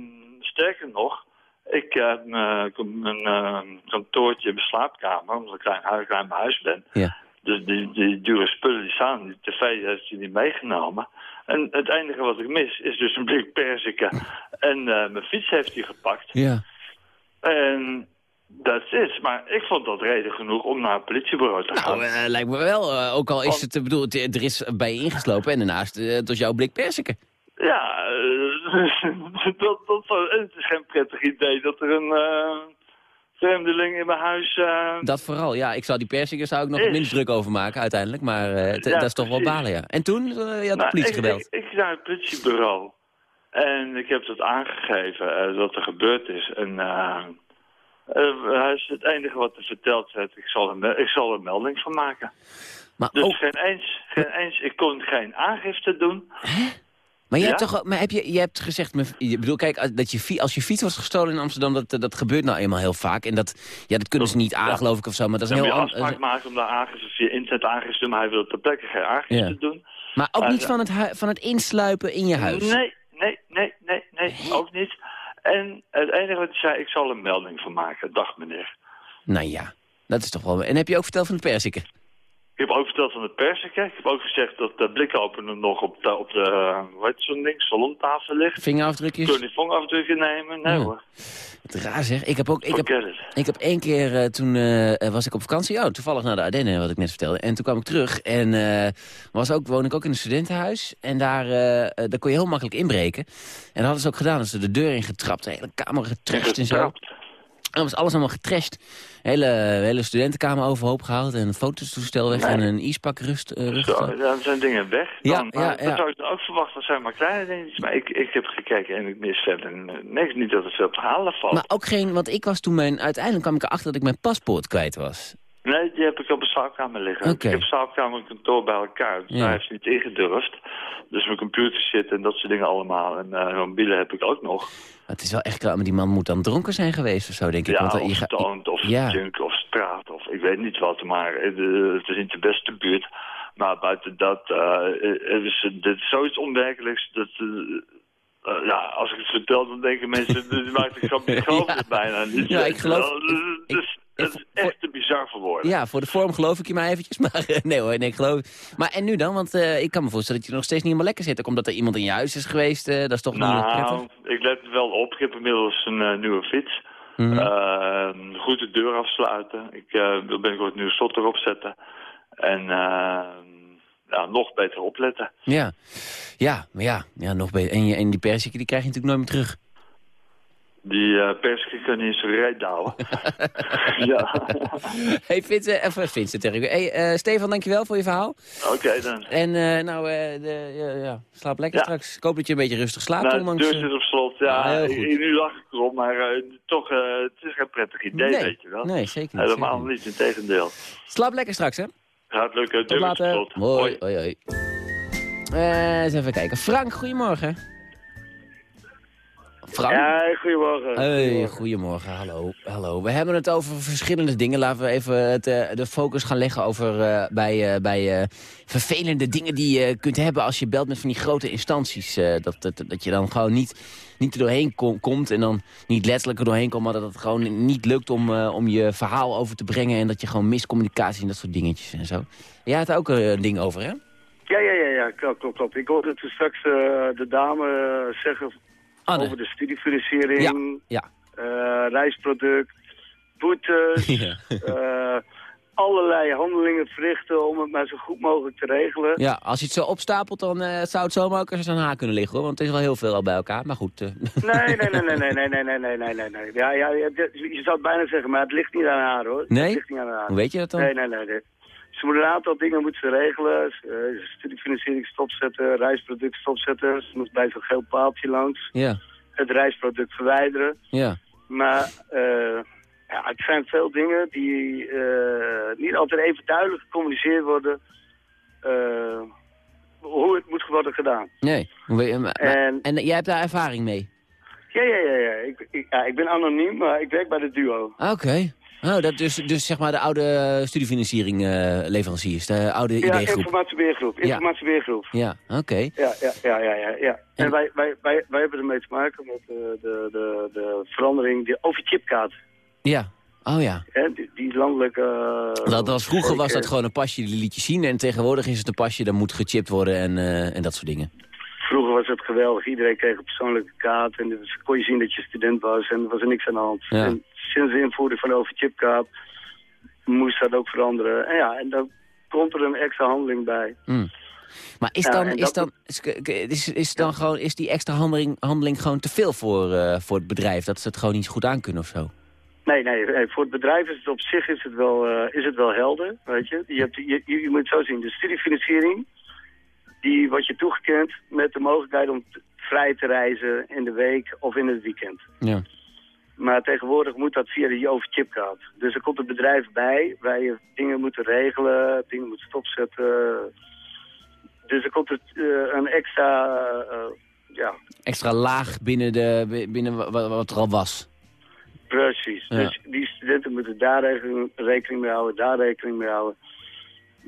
S8: sterker nog, ik heb uh, mijn uh, kantoortje in mijn slaapkamer, omdat ik klein, huis, klein mijn huis ben.
S3: Ja.
S8: Dus die, die dure spullen die staan, die tv heeft hij niet meegenomen. En het enige wat ik mis is dus een blik perziken. en uh, mijn fiets heeft hij gepakt.
S3: Ja.
S8: En Dat is, maar ik vond dat reden genoeg om naar het politiebureau te gaan.
S3: Nou, eh, lijkt me wel. eh, ook al is het, ik bedoel, het, er is bij je ingeslopen en daarnaast, eh, het was jouw blik persiken.
S8: Ja, eh, *laughs* dat, dat, het is geen prettig idee dat er een eh, vreemdeling in mijn huis... eh,
S3: Dat vooral, ja. Ik zou die persiken zou ik nog het minst druk over maken uiteindelijk, maar eh,
S8: Ja,
S3: dat is toch wel balen, ja. En toen, eh, je had de
S8: nou,
S3: politie
S8: ik,
S3: gebeld.
S8: Ik, ik naar het politiebureau en ik heb dat aangegeven, wat er gebeurd is. En hij is het enige wat hij verteld heeft, ik zal, er, ik zal er melding van maken.
S3: Maar,
S8: Dus
S3: oh,
S8: geen, eens, geen eens, ik kon geen aangifte doen.
S3: Maar, je
S8: ja?
S3: hebt toch, maar heb je, je hebt gezegd, je bedoel, kijk, als- dat je, als je fiets was gestolen in Amsterdam, dat, dat gebeurt nou eenmaal heel vaak. En dat, ja, dat kunnen ze niet aan,
S8: Ja.
S3: geloof ik, of zo, maar dat is
S8: Dan
S3: een
S8: moet je
S3: heel...
S8: afspraak maken om daar aangifte via internet aangifte maar hij wil ter plekke geen aangifte
S3: Ja.
S8: doen.
S3: Maar ook niet van het, van het insluipen in je huis.
S8: Nee, nee, nee, nee, nee, ook niet. En het enige wat hij zei, ik zal een melding van maken. Dag meneer.
S3: Nou ja, dat is toch wel... En heb je ook verteld van de persiken?
S8: Ik heb ook verteld van de persiken. Ik heb ook gezegd dat de blikopener nog op de, op de hoe heet zo'n ding, salontafel ligt.
S3: Vingerafdrukjes?
S8: Kun je die vongafdrukken nemen? Nee
S3: Ja.
S8: hoor,
S3: Het raar zeg. Ik heb ook... Ik heb,
S8: it.
S3: Ik heb één keer, eh, toen eh, was ik op vakantie, oh, toevallig naar de Ardennen, wat ik net vertelde. En toen kwam ik terug en eh, was ook, woon ik ook in een studentenhuis. En daar, daar kon je heel makkelijk inbreken. En dat hadden ze ook gedaan, dat ze de deur in getrapt, de hele kamer getrashed en zo. En was alles allemaal getrashed. Hele, hele studentenkamer overhoop gehaald en een fototoestel weg
S8: Nee.
S3: en een ispak rust. eh, rust
S8: Zo, dan zijn dingen weg.
S3: Ja,
S8: Dan, maar
S3: ja,
S8: dat
S3: ja.
S8: zou ik dan ook verwachten. Dat zijn maar kleine dingetjes. Maar ik, ik heb gekeken en ik mis verder niks. Niet dat er veel te halen valt.
S3: Maar ook geen, want ik was toen mijn, uiteindelijk kwam ik erachter dat ik mijn paspoort kwijt was.
S8: Nee, die heb ik op een slaapkamer liggen. Ik heb slaapkamer en kantoor bij elkaar. Dus
S3: Ja.
S8: daar heeft niet ingedurfd. Dus mijn computer zit en dat soort dingen allemaal. En eh mobiele heb ik ook nog.
S3: Het is wel echt klaar, maar die man moet dan dronken zijn geweest of zo, denk ik.
S8: Ja,
S3: want, eh,
S8: of stoned, of
S3: ja.
S8: junk, of straat, of ik weet niet wat. Maar eh, het is niet de beste buurt. Maar buiten dat, is, dit is zoiets onwerkelijks. Dat, ja, als ik het vertel, dan denken mensen, *laughs* dit maakt geloof *laughs*
S3: Ja.
S8: bijna niet.
S3: Ja, ik geloof-
S8: Wel, Het
S3: ik-
S8: het is echt te bizar voor woorden.
S3: Ja, voor de vorm geloof ik je maar eventjes. *laughs* Maar eh, nee hoor, nee, ik geloof... Maar en nu dan? Want eh, ik kan me voorstellen dat je nog steeds niet helemaal lekker zit. Ook omdat er iemand in je huis is geweest. eh, dat is toch niet
S8: Nou,
S3: prettig?
S8: ik let wel op. Ik heb inmiddels een nieuwe fiets.
S3: Mhm.
S8: Eh, goed de deur afsluiten. Ik wil binnenkort een nieuwe slot erop zetten. En eh, ja, nog beter opletten.
S3: Ja, ja, maar ja, ja nog beter. En, je, en die persiken die krijg je natuurlijk nooit meer terug.
S8: Die eh persiken kunnen in zijn reet douwen. *laughs* ja,
S3: hey, Vincent, even Vincent tegen Hey, eh, Stefan, dankjewel voor je verhaal.
S8: oké dan.
S3: En eh, nou, eh, de, ja, ja, slaap lekker
S8: Ja.
S3: straks. Ik hoop dat je een beetje rustig slaapt.
S8: Nou, de
S3: ondanks,
S8: deur
S3: eh,
S8: zit op slot. Ja,
S3: Ah,
S8: nu lach ik erom, maar eh, toch, eh, het is geen prettig idee,
S3: nee,
S8: weet je wel.
S3: nee, zeker niet.
S8: Helemaal
S3: zeker niet.
S8: in tegendeel.
S3: Slaap lekker straks, hè?
S8: Gaat lukken, deur op slot.
S3: Hoi, hoi, hoi. Eh, eens even kijken. Frank, goedemorgen. Frank?
S9: Ja, goedemorgen.
S3: Hey, goedemorgen, hallo. hallo. We hebben het over verschillende dingen. Laten we even het, eh, de focus gaan leggen over eh, bij, eh, bij vervelende dingen die je kunt hebben als je belt met van die grote instanties. dat, dat, dat je dan gewoon niet, niet er doorheen kom- komt en dan niet letterlijk er doorheen komt, maar dat het gewoon niet lukt om, om je verhaal over te brengen en dat je gewoon miscommunicatie en dat soort dingetjes en zo. Jij had ook een ding over, hè?
S9: Ja, ja, ja, ja, klopt, klopt, klopt. Ik hoorde toen straks de dame zeggen Over de studiefinanciering,
S3: Ja,
S9: eh, reisproduct, boetes,
S3: Ja.
S9: eh, allerlei handelingen verrichten om het maar zo goed mogelijk te regelen.
S3: Ja, als je het zo opstapelt, dan eh, zou het zomaar ook eens aan haar kunnen liggen, hoor. Want het is wel heel veel al bij elkaar, maar goed. eh.
S9: Nee, nee, nee, nee, nee, nee, nee, nee, nee, nee, nee, nee. Ja, ja, je zou het bijna zeggen, maar het ligt niet aan haar, hoor.
S3: Nee?
S9: Het ligt niet aan haar.
S3: Hoe weet je dat dan?
S9: Nee, nee, nee, nee. Ze moeten een aantal dingen moeten ze regelen. Uh, studiefinanciering stopzetten, reisproduct stopzetten. Ze moet bij zo'n geel paaltje langs.
S3: Ja,
S9: Het reisproduct verwijderen.
S3: ja.
S9: Maar eh, ja, het zijn veel dingen die eh, niet altijd even duidelijk gecommuniceerd worden. eh, hoe het moet worden gedaan.
S3: Nee. Maar-
S9: en
S3: jij hebt daar ervaring mee?
S9: Ja, ja, ja. ja. Ik, ik, ja, ik ben anoniem, maar ik werk bij de duo.
S3: Oké. Oh, dat dus, dus zeg maar de oude studiefinanciering eh, leveranciers, de oude
S9: Ja,
S3: ideegroep.
S9: informatiebeheergroep.
S3: Ja.
S9: Informatiebeheergroep.
S3: Ja, oké.
S9: Ja, ja, ja, ja, ja. ja. En,
S3: En-
S9: wij, wij, wij, wij hebben ermee te maken met eh, de, de, de verandering die, over chipkaart.
S3: Ja. Oh ja.
S9: Hè, die, die landelijke... eh,
S3: Dat was, vroeger was dat gewoon een pasje die liet je zien en tegenwoordig is het een pasje dat moet gechipt worden en, en dat soort dingen.
S9: Geweldig. Iedereen kreeg een persoonlijke kaart en dus kon je zien dat je student was en er was er niks aan de hand.
S3: Ja.
S9: En sinds de invoering van de overchipkaart moest dat ook veranderen. En ja, en dan komt er een extra handeling bij.
S3: Hmm. Maar is dan, is, dan, is, is, dan gewoon, is die extra handeling, handeling gewoon te veel voor, eh, voor het bedrijf? Dat ze het gewoon niet goed aankunnen of zo?
S9: Nee, nee, nee, voor het bedrijf is het op zich is het wel, eh, is het wel helder, weet je. Je, hebt, je, je, je moet het zo zien, de studiefinanciering, die wordt je toegekend met de mogelijkheid om vrij te reizen in de week of in het weekend.
S3: Ja.
S9: Maar tegenwoordig moet dat via die overchipkaart. Dus er komt een bedrijf bij waar je dingen moet regelen, dingen moet stopzetten. Dus er komt het, eh, een extra, eh, ja,
S3: Extra laag binnen, de, binnen wa- wa- wat er al was.
S9: Precies.
S3: Ja.
S9: Dus die studenten moeten daar rekening, rekening mee houden, daar rekening mee houden.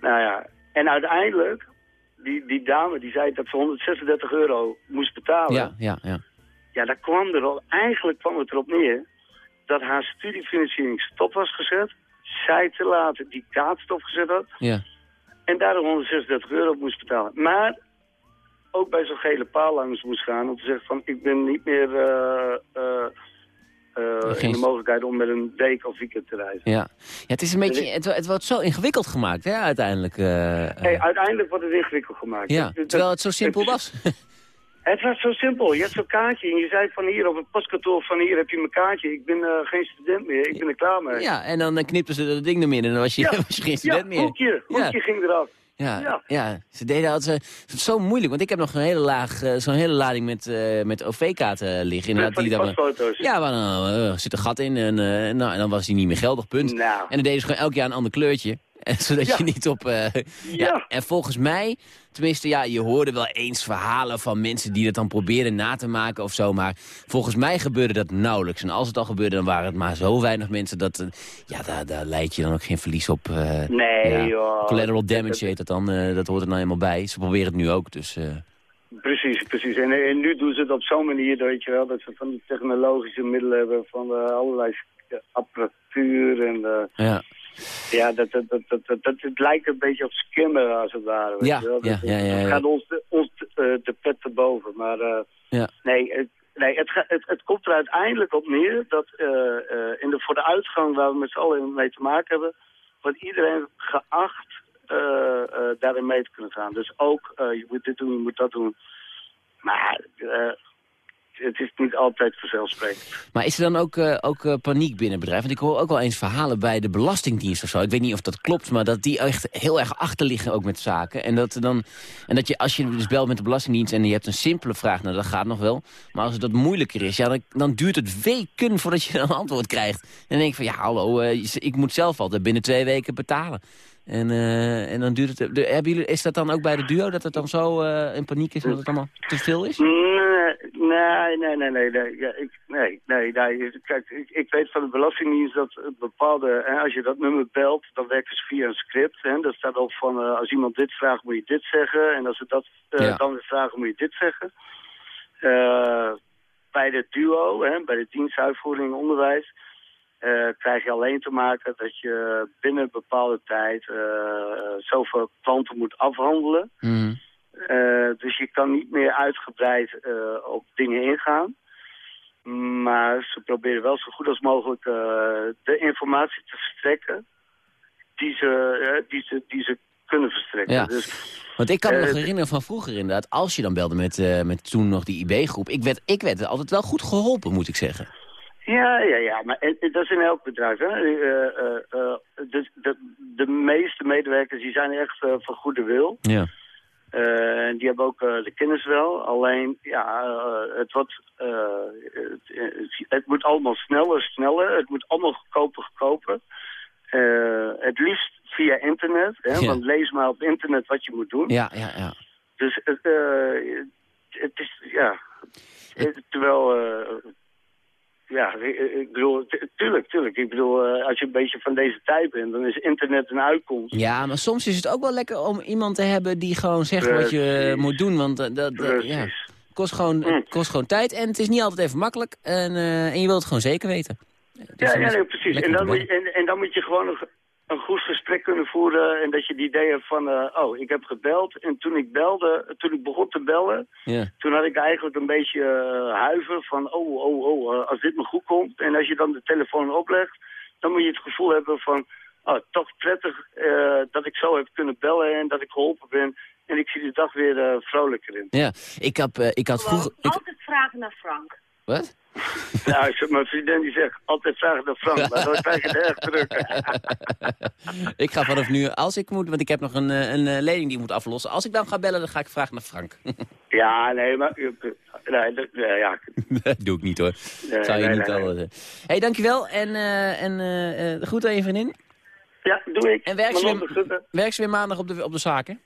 S9: Nou ja, en uiteindelijk, die, die dame die zei dat ze 136 euro moest betalen.
S3: Ja, ja, ja.
S9: Ja, daar kwam er al, eigenlijk kwam het erop neer dat haar studiefinanciering stop was gezet. Zij te laat die kaart stopgezet had.
S3: ja.
S9: En daarom 136 euro moest betalen. Maar ook bij zo'n gele paal langs moest gaan om te zeggen van ik ben niet meer eh, eh, eh,
S3: Geen-
S9: in de mogelijkheid om met een week of weekend te reizen.
S3: Ja. ja, het is een beetje, het, het wordt zo ingewikkeld gemaakt, hè, uiteindelijk. eh, eh.
S9: Hey, uiteindelijk wordt het ingewikkeld gemaakt.
S3: ja, terwijl het zo simpel was. *laughs*
S9: Het was zo simpel. Je hebt zo'n kaartje en je zei van hier op het postkantoor van hier heb je mijn kaartje. Ik ben eh, geen student meer, ik ben er klaar mee.
S3: ja, en dan eh, knipten ze dat ding er in en dan was je,
S9: Ja. *laughs*
S3: was je geen student
S9: ja,
S3: meer.
S9: hoekje, hoekje
S3: Ja.
S9: ging eraf.
S3: Ja, ja.
S9: Ja.
S3: ze deden altijd zo, zo moeilijk, want ik heb nog een hele laag, eh, zo'n hele lading met, eh, met OV-kaarten liggen.
S9: Met
S3: Inderdaad,
S9: van die
S3: dan- ja, maar dan eh, zit een gat in en, eh, nou, en dan was die niet meer geldig, punt.
S9: Nou.
S3: En dan deden ze gewoon elk jaar een ander kleurtje. *laughs* Zodat
S9: Ja.
S3: je niet op... eh, *laughs* ja.
S9: Ja.
S3: En volgens mij, tenminste, ja, je hoorde wel eens verhalen van mensen die dat dan probeerden na te maken of zo. Maar volgens mij gebeurde dat nauwelijks. En als het al gebeurde, dan waren het maar zo weinig mensen dat... eh, ja, daar, daar leid je dan ook geen verlies op. eh,
S9: Nee,
S3: ja.
S9: joh.
S3: Collateral damage heet dat dan. dat hoort er nou helemaal bij. Ze proberen het nu ook, dus...
S9: Precies, precies. En, en nu doen ze het op zo'n manier, weet je wel, dat ze van die technologische middelen hebben, van allerlei apparatuur en
S3: ja.
S9: Ja, dat, dat, dat, dat, dat, het lijkt een beetje op skimmen als het ware.
S3: Ja, ja,
S9: Dat-
S3: ja, ja,
S9: Het
S3: ja.
S9: gaat ons, de, ons de, eh, de pet te boven, maar eh,
S3: Ja.
S9: nee, het, nee het, ga- het, het komt er uiteindelijk op neer dat eh, eh, in de, voor de uitgang waar we met z'n allen mee te maken hebben, wordt iedereen geacht eh, eh, daarin mee te kunnen gaan. Dus ook, eh, je moet dit doen, je moet dat doen. Maar eh, het is niet altijd vanzelfsprekend.
S3: Maar is er dan ook, eh, ook eh, paniek binnen het bedrijf? Want ik hoor ook wel eens verhalen bij de Belastingdienst of zo. Ik weet niet of dat klopt, maar dat die echt heel erg achter liggen ook met zaken. En dat, dan, en dat je, als je dus belt met de Belastingdienst en je hebt een simpele vraag, nou dat gaat nog wel. Maar als het dat moeilijker is, ja, dan, dan duurt het weken voordat je een antwoord krijgt. En dan denk ik van, ja hallo, eh, ik moet zelf altijd binnen twee weken betalen. En, eh, en dan duurt het... De, hebben jullie, is dat dan ook bij de duo, dat het dan zo eh, in paniek is en dat het allemaal te veel is?
S9: Nee, nee, nee, nee, nee. Ja, ik, nee, nee, nee. Kijk, ik, ik weet van de Belastingdienst dat bepaalde... Hè, als je dat nummer belt, dan werkt het via een script. Hè. Dat staat ook van, eh, als iemand dit vraagt, moet je dit zeggen. En als ze dat
S3: Ja.
S9: dan weer vragen, moet je dit zeggen. Bij de duo, hè, bij de dienstuitvoering onderwijs... eh, krijg je alleen te maken dat je binnen een bepaalde tijd... eh, zoveel klanten moet afhandelen...
S3: Mhm.
S9: Eh, dus je kan niet meer uitgebreid op dingen ingaan. Maar ze proberen wel zo goed als mogelijk de informatie te verstrekken die ze, die ze, die ze kunnen verstrekken.
S3: Ja.
S9: Dus,
S3: Want ik kan me nog herinneren van vroeger inderdaad, als je dan belde met, met toen nog die IB-groep, ik werd, ik werd altijd wel goed geholpen, moet ik zeggen.
S9: Ja, ja, ja, maar dat is in elk bedrijf. Hè? Eh, eh, eh, de, de, de meeste medewerkers die zijn echt van goede wil.
S3: Ja.
S9: En die hebben ook de kennis wel. Alleen, ja, het, wordt, het, het, moet allemaal sneller, sneller. Het moet allemaal goedkoper, goedkoper. Het liefst via internet. Hè,
S3: Ja.
S9: Want lees maar op internet wat je moet doen.
S3: Ja, ja, ja.
S9: Dus het, eh, het is, ja... Het- terwijl... eh, ja, ik bedoel, tu- tuurlijk, tuurlijk. Ik bedoel, eh, als je een beetje van deze tijd bent, dan is internet een uitkomst.
S3: Ja, maar soms is het ook wel lekker om iemand te hebben die gewoon zegt wat je
S9: Precies.
S3: moet doen. Want eh, dat, dat- ja, kost, gewoon, het kost gewoon tijd en het is niet altijd even makkelijk. En, eh, en je wilt het gewoon zeker weten. Dus
S9: Ja,
S3: dan
S9: ja nee, precies. En dan, moet je, en, en dan moet je gewoon nog een goed gesprek kunnen voeren en dat je het idee hebt van, eh, oh, ik heb gebeld. En toen ik belde, toen ik begon te bellen,
S10: Ja.
S9: toen had ik eigenlijk een beetje huiver van, oh, oh, oh, eh, als dit me goed komt. En als je dan de telefoon oplegt, dan moet je het gevoel hebben van, oh, toch prettig eh, dat ik zo heb kunnen bellen en dat ik geholpen ben. En ik zie de dag weer eh, vrolijker in.
S10: Ja, ik, heb, eh, ik had vroeger... Ik,
S11: Altijd vragen naar Frank.
S10: wat? *laughs*
S9: Ja, ik- mijn vriendin die zegt, altijd vragen naar Frank, maar dan krijg je het erg druk. *laughs*
S10: ik ga vanaf nu, als ik moet, want ik heb nog een, eh, een eh, lening die ik moet aflossen. Als ik dan ga bellen, dan ga ik vragen naar Frank. *laughs*
S9: ja, nee, maar... Nee, dat- nee, ja,
S10: dat doe ik niet hoor.
S9: Nee,
S10: Zou je
S9: nee,
S10: niet al... Hé, hey, dankjewel. En, eh en eh, eh, goed aan je vriendin.
S9: ja, doe ik.
S10: En werk ze weer, werk ze weer maandag op de, op de zaken?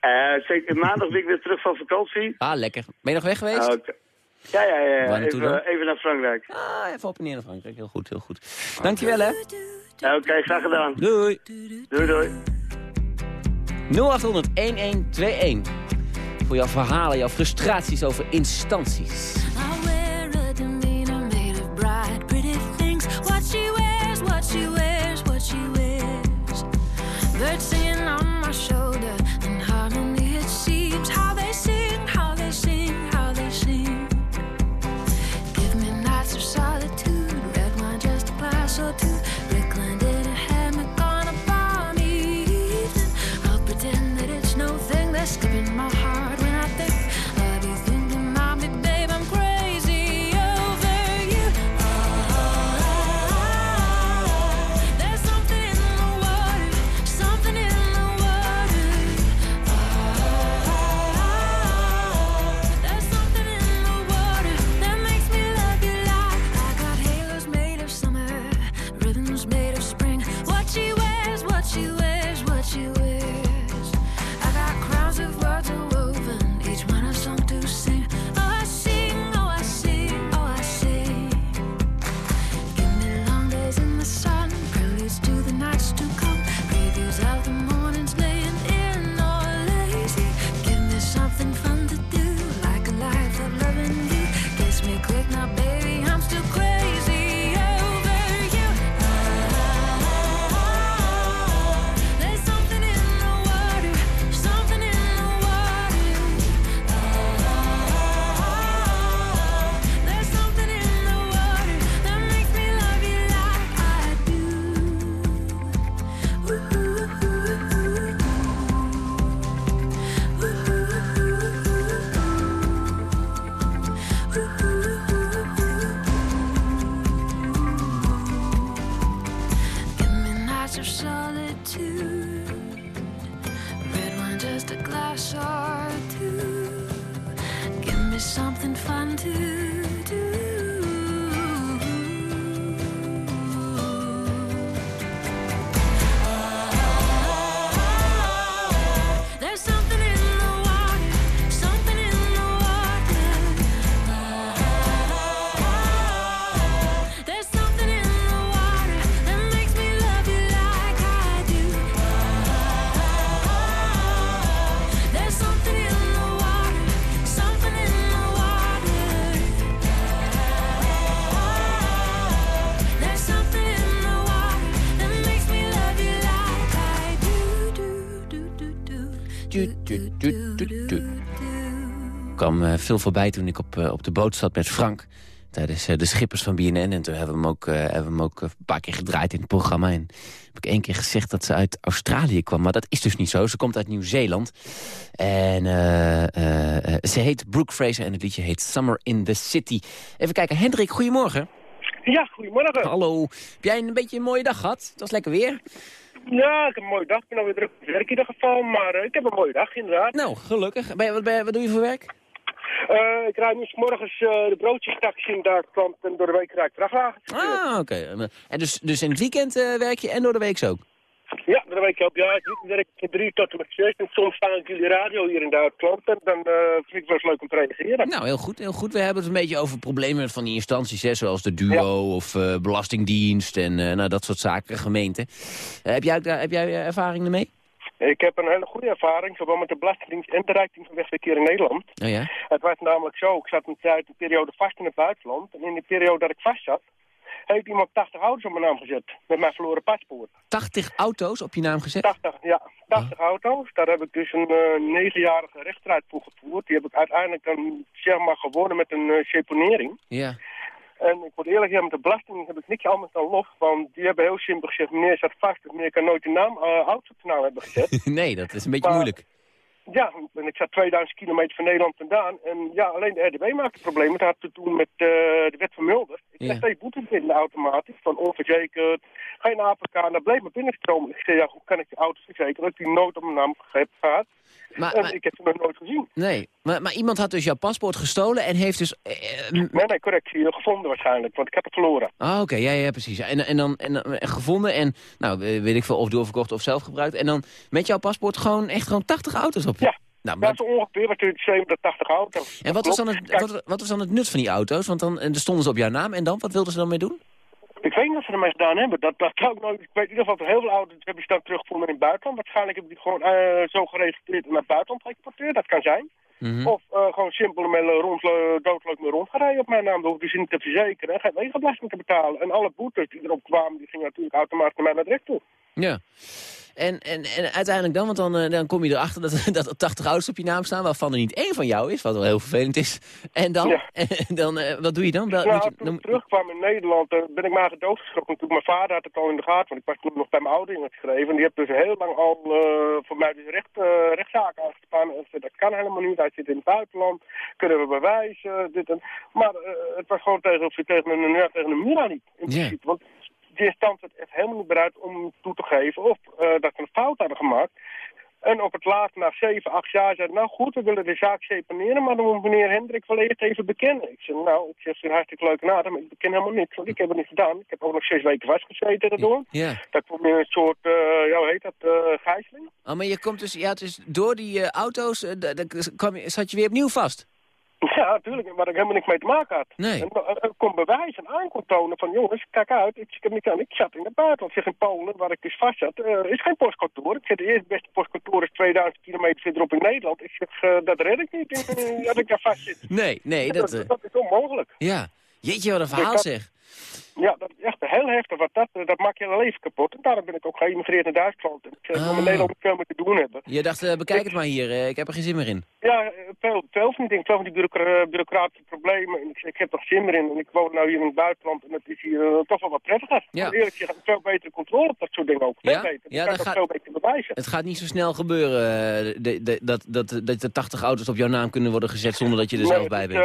S9: Eh, zeker, maandag ben ik weer terug van vakantie.
S10: Ah, lekker. Ben je nog weg geweest?
S9: Ah. Ja, ja, ja. ja.
S10: Waar naartoe
S9: Even,
S10: dan?
S9: even naar Frankrijk.
S10: Ah, even op en neer naar Frankrijk. Heel goed, heel goed. Dankjewel hè.
S9: Ja, Oké, graag gedaan.
S10: Doei.
S9: Doei, doei.
S10: 0800 1121. Voor jouw verhalen, jouw frustraties over instanties.
S3: I wear a demeanor made of bright, pretty things. What she wears, what she wears, what she wears. Birds singing on my shoulder,
S10: so kwam eh, veel voorbij toen ik op, eh, op de boot zat met Frank. Tijdens eh, de schippers van BNN. En toen hebben we hem ook, hebben we hem ook een paar keer gedraaid in het programma. En heb ik één keer gezegd dat ze uit Australië kwam. Maar dat is dus niet zo. Ze komt uit Nieuw-Zeeland. En ze heet Brooke Fraser en het liedje heet Summer in the City. Even kijken. Hendrik, goedemorgen.
S12: Ja, goedemorgen.
S10: Hallo. Heb jij een beetje een mooie dag gehad? Het was lekker weer.
S12: Ja, ik heb een mooie dag. Ik ben alweer druk op het werk in ieder geval, maar eh, ik heb een mooie dag inderdaad.
S10: Nou, gelukkig. Ben je, wat, ben je- wat doe je voor werk?
S12: Eh, ik rijd nu 's morgens eh, de broodjestaxi in Duitsland en door de week rijd ik vrachtwagens.
S10: Ah, oké. En dus, dus in het weekend werk je en door de week ook?
S12: Ja, door de week ook. Ja, ik werk van drie tot en met zes en soms sta ik jullie radio hier in Duitsland en dan eh, vind ik het wel eens leuk om te reageren.
S10: Nou, heel goed, heel goed. We hebben het een beetje over problemen van die instanties, hè, zoals de DUO of eh, Belastingdienst en eh, nou, dat soort zaken, gemeenten. Heb jij, heb jij ervaring ermee?
S12: Ik heb een hele goede ervaring, zowel met de Belastingdienst en de Rijksdienst van Wegverkeer in Nederland.
S10: Oh ja?
S12: Het was namelijk zo, ik zat een tijd een periode vast in het buitenland. En in de periode dat ik vast zat, heeft iemand 80 auto's op mijn naam gezet. Met mijn verloren paspoort.
S3: 80 auto's op je naam gezet?
S12: 80, ja, 80 auto's. Daar heb ik dus een eh, negenjarige rechtsstrijd voor gevoerd. Die heb ik uiteindelijk dan zeg maar gewonnen met een seponering.
S3: Ja.
S12: En ik moet eerlijk zeggen, met de belasting heb ik niks anders dan lof. Want die hebben heel simpel gezegd, meneer staat vast, dus meneer kan nooit de naam, uh, auto op de naam hebben gezet. *laughs*
S3: nee, dat is een beetje
S12: Maar-
S3: moeilijk.
S12: Ja, en ik zat 2000 kilometer van Nederland vandaan. En ja, alleen de RDW maakte problemen. Het had te doen met eh, de wet van Mulder. Ik
S3: Ja.
S12: kreeg twee boetes binnen automatisch, van onverzekerd, geen APK. En dat bleef maar binnenstromen. Ik zei, ja, hoe kan ik de auto verzekeren? Dat ik die nooit op mijn naam heb gehad.
S3: Maar,
S12: en
S3: maar-
S12: ik heb ze nog nooit gezien.
S3: nee, maar, maar iemand had dus jouw paspoort gestolen en heeft dus... eh, m-
S12: Nee, nee, correct. Hier gevonden waarschijnlijk, want ik heb het verloren.
S3: Ah, oké, ja, ja, precies. En, en dan en, eh, gevonden en, nou, eh, weet ik veel, of doorverkocht of zelf gebruikt. En dan met jouw paspoort gewoon echt gewoon 80 auto's op.
S12: Ja.
S3: Nou,
S12: Ja,
S3: maar,
S12: zo ongeveer, wat 87 auto's.
S3: en wat was, dan het, wat, wat was dan het nut van die auto's? Want dan er stonden ze op jouw naam en dan, wat wilden ze dan mee doen?
S12: Ik weet niet wat ze ermee gedaan hebben. Dat, dat zou ik nooit. Ik weet in ieder geval dat heel veel auto's hebben ze dan teruggevonden in het buitenland. Waarschijnlijk hebben die gewoon eh, zo geregistreerd en naar het buitenland geëxporteerd. Dat kan zijn.
S3: Mhm.
S12: Of eh, gewoon simpel met eh, rond, doodleuk mee rondgereden op mijn naam. Dan hoef je ze niet te verzekeren en geen wegenbelasting te betalen. En alle boetes die erop kwamen, die gingen natuurlijk automatisch naar mijn adres toe.
S3: Ja. En, en, en uiteindelijk dan, want dan, eh, dan kom je erachter dat, *laughs* dat er 80 auto's op je naam staan... waarvan er niet één van jou is, wat wel heel vervelend is. En dan,
S12: Ja. *laughs*
S3: en dan eh, wat doe je dan? Wel,
S12: nou,
S3: je-
S12: toen ik terugkwam in Nederland eh, ben ik maar gedoodgeschrokken. Toen mijn vader had het al in de gaten, want ik was toen nog bij mijn ouders ingeschreven. En die heeft dus heel lang al voor mij dus recht, eh, rechtszaken aangespannen. En zei, dat kan helemaal niet, hij zit in het buitenland, kunnen we bewijzen, dit en... Maar het was gewoon tegen, of je tegen een, ja, tegen een muur liep, in
S3: Ja.
S12: principe. Want die instantie was echt helemaal niet bereid om toe te geven of eh, dat ze een fout hadden gemaakt. En op het laatst, na zeven, acht jaar, zei nou goed, we willen de zaak seponeren, maar dan moet meneer Hendrik wel eerst even bekennen. Ik zei, nou, ik zeg, hartstikke leuk aardig, maar ik beken helemaal niks, want ik heb het niet gedaan. Ik heb ook nog zes weken vastgezeten daardoor.
S3: Ja.
S12: Dat kwam in een soort, ja, hoe heet dat, eh gijzeling.
S3: Oh, maar je komt dus, ja, dus door die eh, auto's kwam je, zat je weer opnieuw vast. *laughs*
S12: Ja, natuurlijk, waar ik helemaal niks mee te maken had.
S3: Nee.
S12: En eh, ik kon bewijzen aan kon tonen van, jongens, kijk uit, ik, ik aan, ik zat in het buitenland. Zeg, in Polen, waar ik dus vast zat, eh, is geen postkantoor. Ik zeg, de eerste beste postkantoor is 2000 kilometer verderop in Nederland. Ik zeg, eh, dat red ik niet, in, *laughs* dat ik daar vast zit.
S3: Nee, nee, dat...
S12: dat, dat is onmogelijk.
S3: ja. Jeetje, wat een verhaal
S12: dat-
S3: zeg.
S12: Ja, dat is echt heel heftig. Want dat, dat maakt je hele leven kapot. En daarom ben ik ook geïmmigreerd naar Duitsland. En Ik wil
S3: Ah.
S12: in Nederland veel meer te doen hebben.
S3: Je dacht, eh, bekijk het maar hier, eh, ik heb er geen zin meer in.
S12: Ja, eh, veel, veel van die dingen, veel van die bureaucra- bureaucratische problemen. En ik, ik heb toch zin meer in. En ik woon nou hier in het buitenland en het is hier toch wel wat prettiger.
S3: Ja.
S12: Eerlijk gezegd, veel betere controle op dat soort dingen ook. Veel
S3: Ja?
S12: beter.
S3: Ja, dat gaat-
S12: veel beter bewijzen.
S3: Het gaat niet zo snel gebeuren de- de- dat, dat, dat er 80 auto's op jouw naam kunnen worden gezet zonder dat je er
S12: Nee,
S3: zelf bij
S12: het,
S3: bent.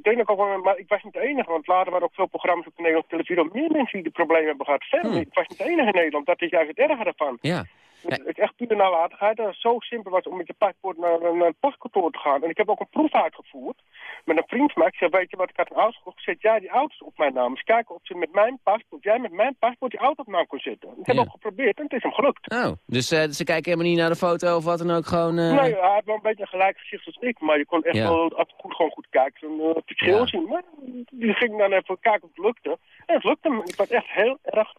S12: Ik denk ook wel, maar ik was niet de enige. Want later waren ook veel programma's op de Nederlandse televisie. Meer mensen die de problemen hebben gehad. Verder,
S3: Hmm.
S12: ik was niet de enige in Nederland. Dat is juist het erge daarvan.
S3: Ja.
S12: Het is echt puur nalatigheid. Dat het zo simpel was om met je paspoort naar, een- postkantoor te gaan. En ik heb ook een proef uitgevoerd met een vriend van mij. Ik zei, weet je wat, ik had een auto gekocht. Zet jij die auto's op mijn naam. Eens kijken of ze met mijn paspoort, jij met mijn paspoort die auto op naam kon zetten. Ik heb
S3: Ja.
S12: ook geprobeerd en het is hem gelukt.
S3: Oh, dus eh, ze kijken helemaal niet naar de foto of wat dan ook, gewoon... eh,
S12: Nee, hij heeft wel een beetje een gelijk gezicht als ik. Maar je kon echt
S3: Ja.
S12: wel af toe gewoon goed kijken en uh, het verschil
S3: Ja.
S12: zien. Maar die ging dan even kijken of het lukte. En het lukte hem. Ik was echt heel erg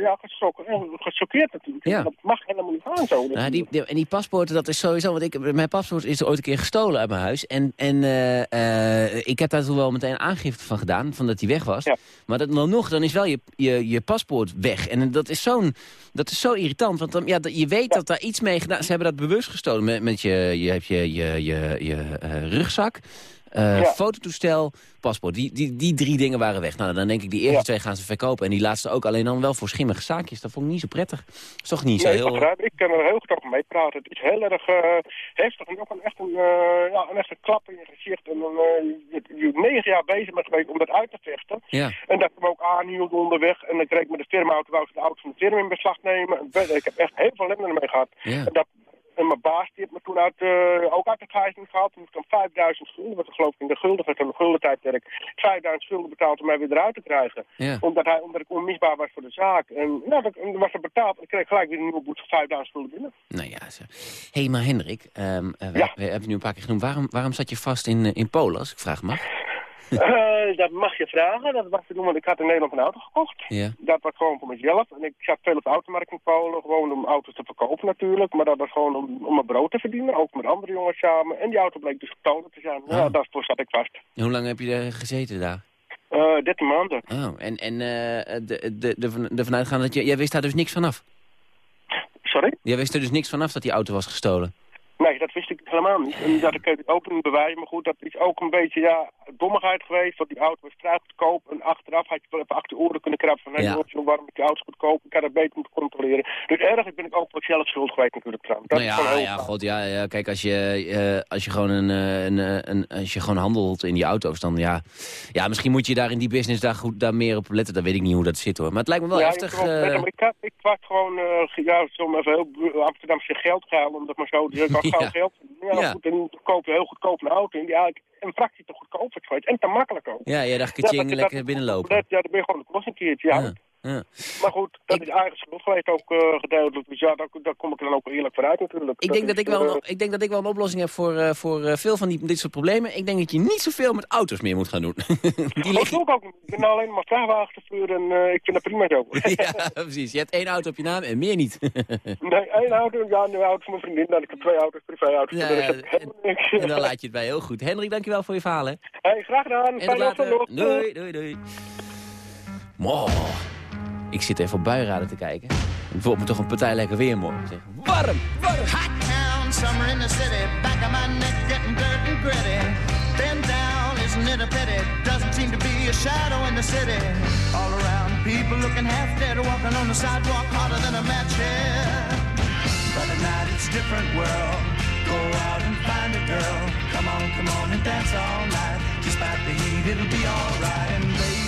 S12: ja, geschrokken en gechoqueerd natuurlijk.
S3: Ja.
S12: Dat mag helemaal niet gaan zo.
S3: Nou, die, die- en die paspoorten, dat is sowieso... Want ik, mijn paspoort is ooit een keer gestolen uit mijn huis. En, en eh, eh, ik heb daar toen wel meteen aangifte van gedaan, van dat die weg was.
S12: Ja.
S3: Maar dat, dan nog, dan is wel je, je, je paspoort weg. En dat is, zo'n, dat is zo irritant. Want dan, ja, dat- je weet dat daar iets mee gedaan... Ze hebben dat bewust gestolen met, met je, je, hebt je, je, je, je eh, rugzak...
S12: Ja.
S3: fototoestel, paspoort. Die, die, die drie dingen waren weg. Nou, dan denk ik, die eerste
S12: Ja.
S3: twee gaan ze verkopen. En die laatste ook alleen dan wel voor schimmige zaakjes. Dat vond ik niet zo prettig. is toch niet zo
S12: Nee, ik
S3: heel...
S12: begrijp. Ik kan er heel goed mee praten. Het is heel erg eh, heftig en ook een, echt een, eh, ja, een echte klap in je gezicht. En dan, je, je bent negen jaar bezig met geweest om dat uit te vechten.
S3: Ja.
S12: En dat ik hem ook aanhield onderweg. En dan kreeg ik met de firmaauto, wou ze de auto van de firma in beslag nemen. En ik heb echt heel veel ellende ermee gehad. En, dat, en mijn baas die heeft me toen uit, eh, ook uit de gijzeling gehaald. Toen moest ik dan 5000 schulden, wat geloof ik in de gulden, van de guldentijdperk, 5000 schulden betaald om mij weer eruit te krijgen.
S3: Ja.
S12: Omdat, hij, omdat ik onmisbaar was voor de zaak. En nou, dat, en was er betaald. En ik kreeg gelijk weer een nieuwe boete van 5000 schulden binnen.
S3: Nou ja, Hé, hey, maar Hendrik, ehm, eh, we,
S12: Ja.
S3: we hebben nu een paar keer genoemd. Waarom, waarom zat je vast in, eh, in Polen, als ik vraag mag?
S12: Eh, dat mag je vragen. Dat was te doen, want ik had in Nederland een auto gekocht.
S3: Ja.
S12: Dat was gewoon voor mezelf. En ik zat veel op de automarkt in Polen. Gewoon om auto's te verkopen natuurlijk. Maar dat was gewoon om, om mijn brood te verdienen. Ook met andere jongens samen. En die auto bleek dus gestolen te zijn. Ja,
S3: Ah.
S12: daarvoor zat ik vast.
S3: En hoe lang heb je er gezeten daar?
S12: Eh, Eh 13 maanden.
S3: Oh, en, en eh, de, de, de, de vanuitgaan dat je... Jij wist daar dus niks vanaf?
S12: Sorry?
S3: Jij wist er dus niks vanaf dat die auto was gestolen?
S12: Nee, dat wist ik helemaal niet. En dat ik het ook niet bewijzen. Maar goed, dat is ook een beetje ja, dommigheid geweest. Want die auto was vrij goedkoop. En achteraf had je wel even achter oren kunnen krabben. Van,
S3: Ja.
S12: ja. waarom is die auto goedkoop? Ik had het beter moeten controleren. Dus ergens ben ik ook wel zelf schuld geweest natuurlijk. Dat
S3: nou ja,
S12: heel
S3: ja, god, ja, ja, kijk, als je, eh, als je gewoon een, eh, een, eh, een, als je gewoon handelt in die auto's, dan ja, ja, misschien moet je daar in die business daar goed daar meer op letten. Dan weet ik niet hoe dat zit hoor. Maar het lijkt me wel
S12: ja,
S3: heftig.
S12: ik, maar ik, ik was gewoon, eh ja, zo even heel Amsterdamse geld gehaald, omdat maar zo, dus ik had
S3: Ja.
S12: geld. Ja,
S3: Ja.
S12: goed, en dan koop je heel goedkoop een auto in die eigenlijk een fractie te goedkoop geweest. En te makkelijk ook.
S3: ja, jij dacht,
S12: Ja,
S3: kaching,
S12: dat-
S3: lekker
S12: dat-
S3: binnenlopen.
S12: Dat, ja, dan ben je gewoon een keertje, ja.
S3: Ja.
S12: Maar goed, dat is eigen schuld geweest ook eh, gedeeltelijk. Dus ja, daar, daar kom ik dan ook eerlijk vooruit natuurlijk.
S3: Ik denk, dat ik, wel
S12: eh,
S3: een, ik denk dat ik wel een oplossing heb voor, eh, voor veel van die, dit soort problemen. Ik denk dat je niet zoveel met auto's meer moet gaan doen. *laughs* die
S12: dat
S3: liggen...
S12: doe ik ook. Ik ben alleen maar vrachtwagenchauffeur en eh, ik vind dat prima zo. *laughs*
S3: Ja, *laughs* precies. Je hebt één auto op je naam en meer niet.
S12: nee, één auto, ja, een auto van mijn vriendin. Dan ik heb twee auto's, privéauto's.
S3: Ja,
S12: Ja, niks.
S3: en dan laat je het bij heel goed. Hendrik, dankjewel voor je verhaal, hè.
S12: Hey, graag gedaan.
S3: En
S12: Fijne nog.
S3: Doei, doei, doei. Wow. Ik zit even op buienraden te kijken. Het wordt me toch een partij lekker weer morgen. Zeg. Warm, warm.
S6: Hot town, summer in the city. Back of my neck getting dirt and gritty. Been down, isn't it a pity? Doesn't seem to be a shadow in the city. All around, people looking half dead, walking on the sidewalk harder than a match here. But at night it's a different world. Go out and find a girl. Come on, come on and dance all night. Despite the heat, it'll be alright. And babe,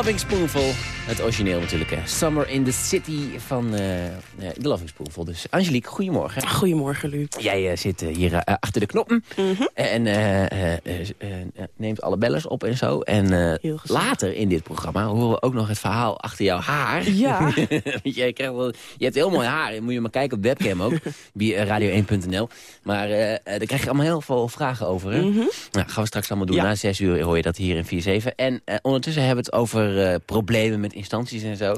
S3: Loving Spoonful. Het origineel natuurlijk, hè. Summer in the City van eh eh, The Loving Spoonful. Dus Angelique, goedemorgen.
S13: Goedemorgen, Luc.
S3: Jij eh, zit eh, hier achter de knoppen
S13: Mhm.
S3: en neemt alle bellers op en zo. En later in dit programma horen we ook nog het verhaal achter jouw haar.
S13: Ja. *laughs*
S3: Jij krijgt wel, je hebt heel mooi haar. Moet je maar kijken op webcam ook. *laughs* Bij eh, radio1.nl. Maar daar krijg je allemaal heel veel vragen over. Hè?
S13: Mhm.
S3: Nou, gaan we straks allemaal doen.
S13: Ja.
S3: Na zes uur hoor je dat hier in 4-7. En ondertussen hebben we het over problemen met instanties en zo.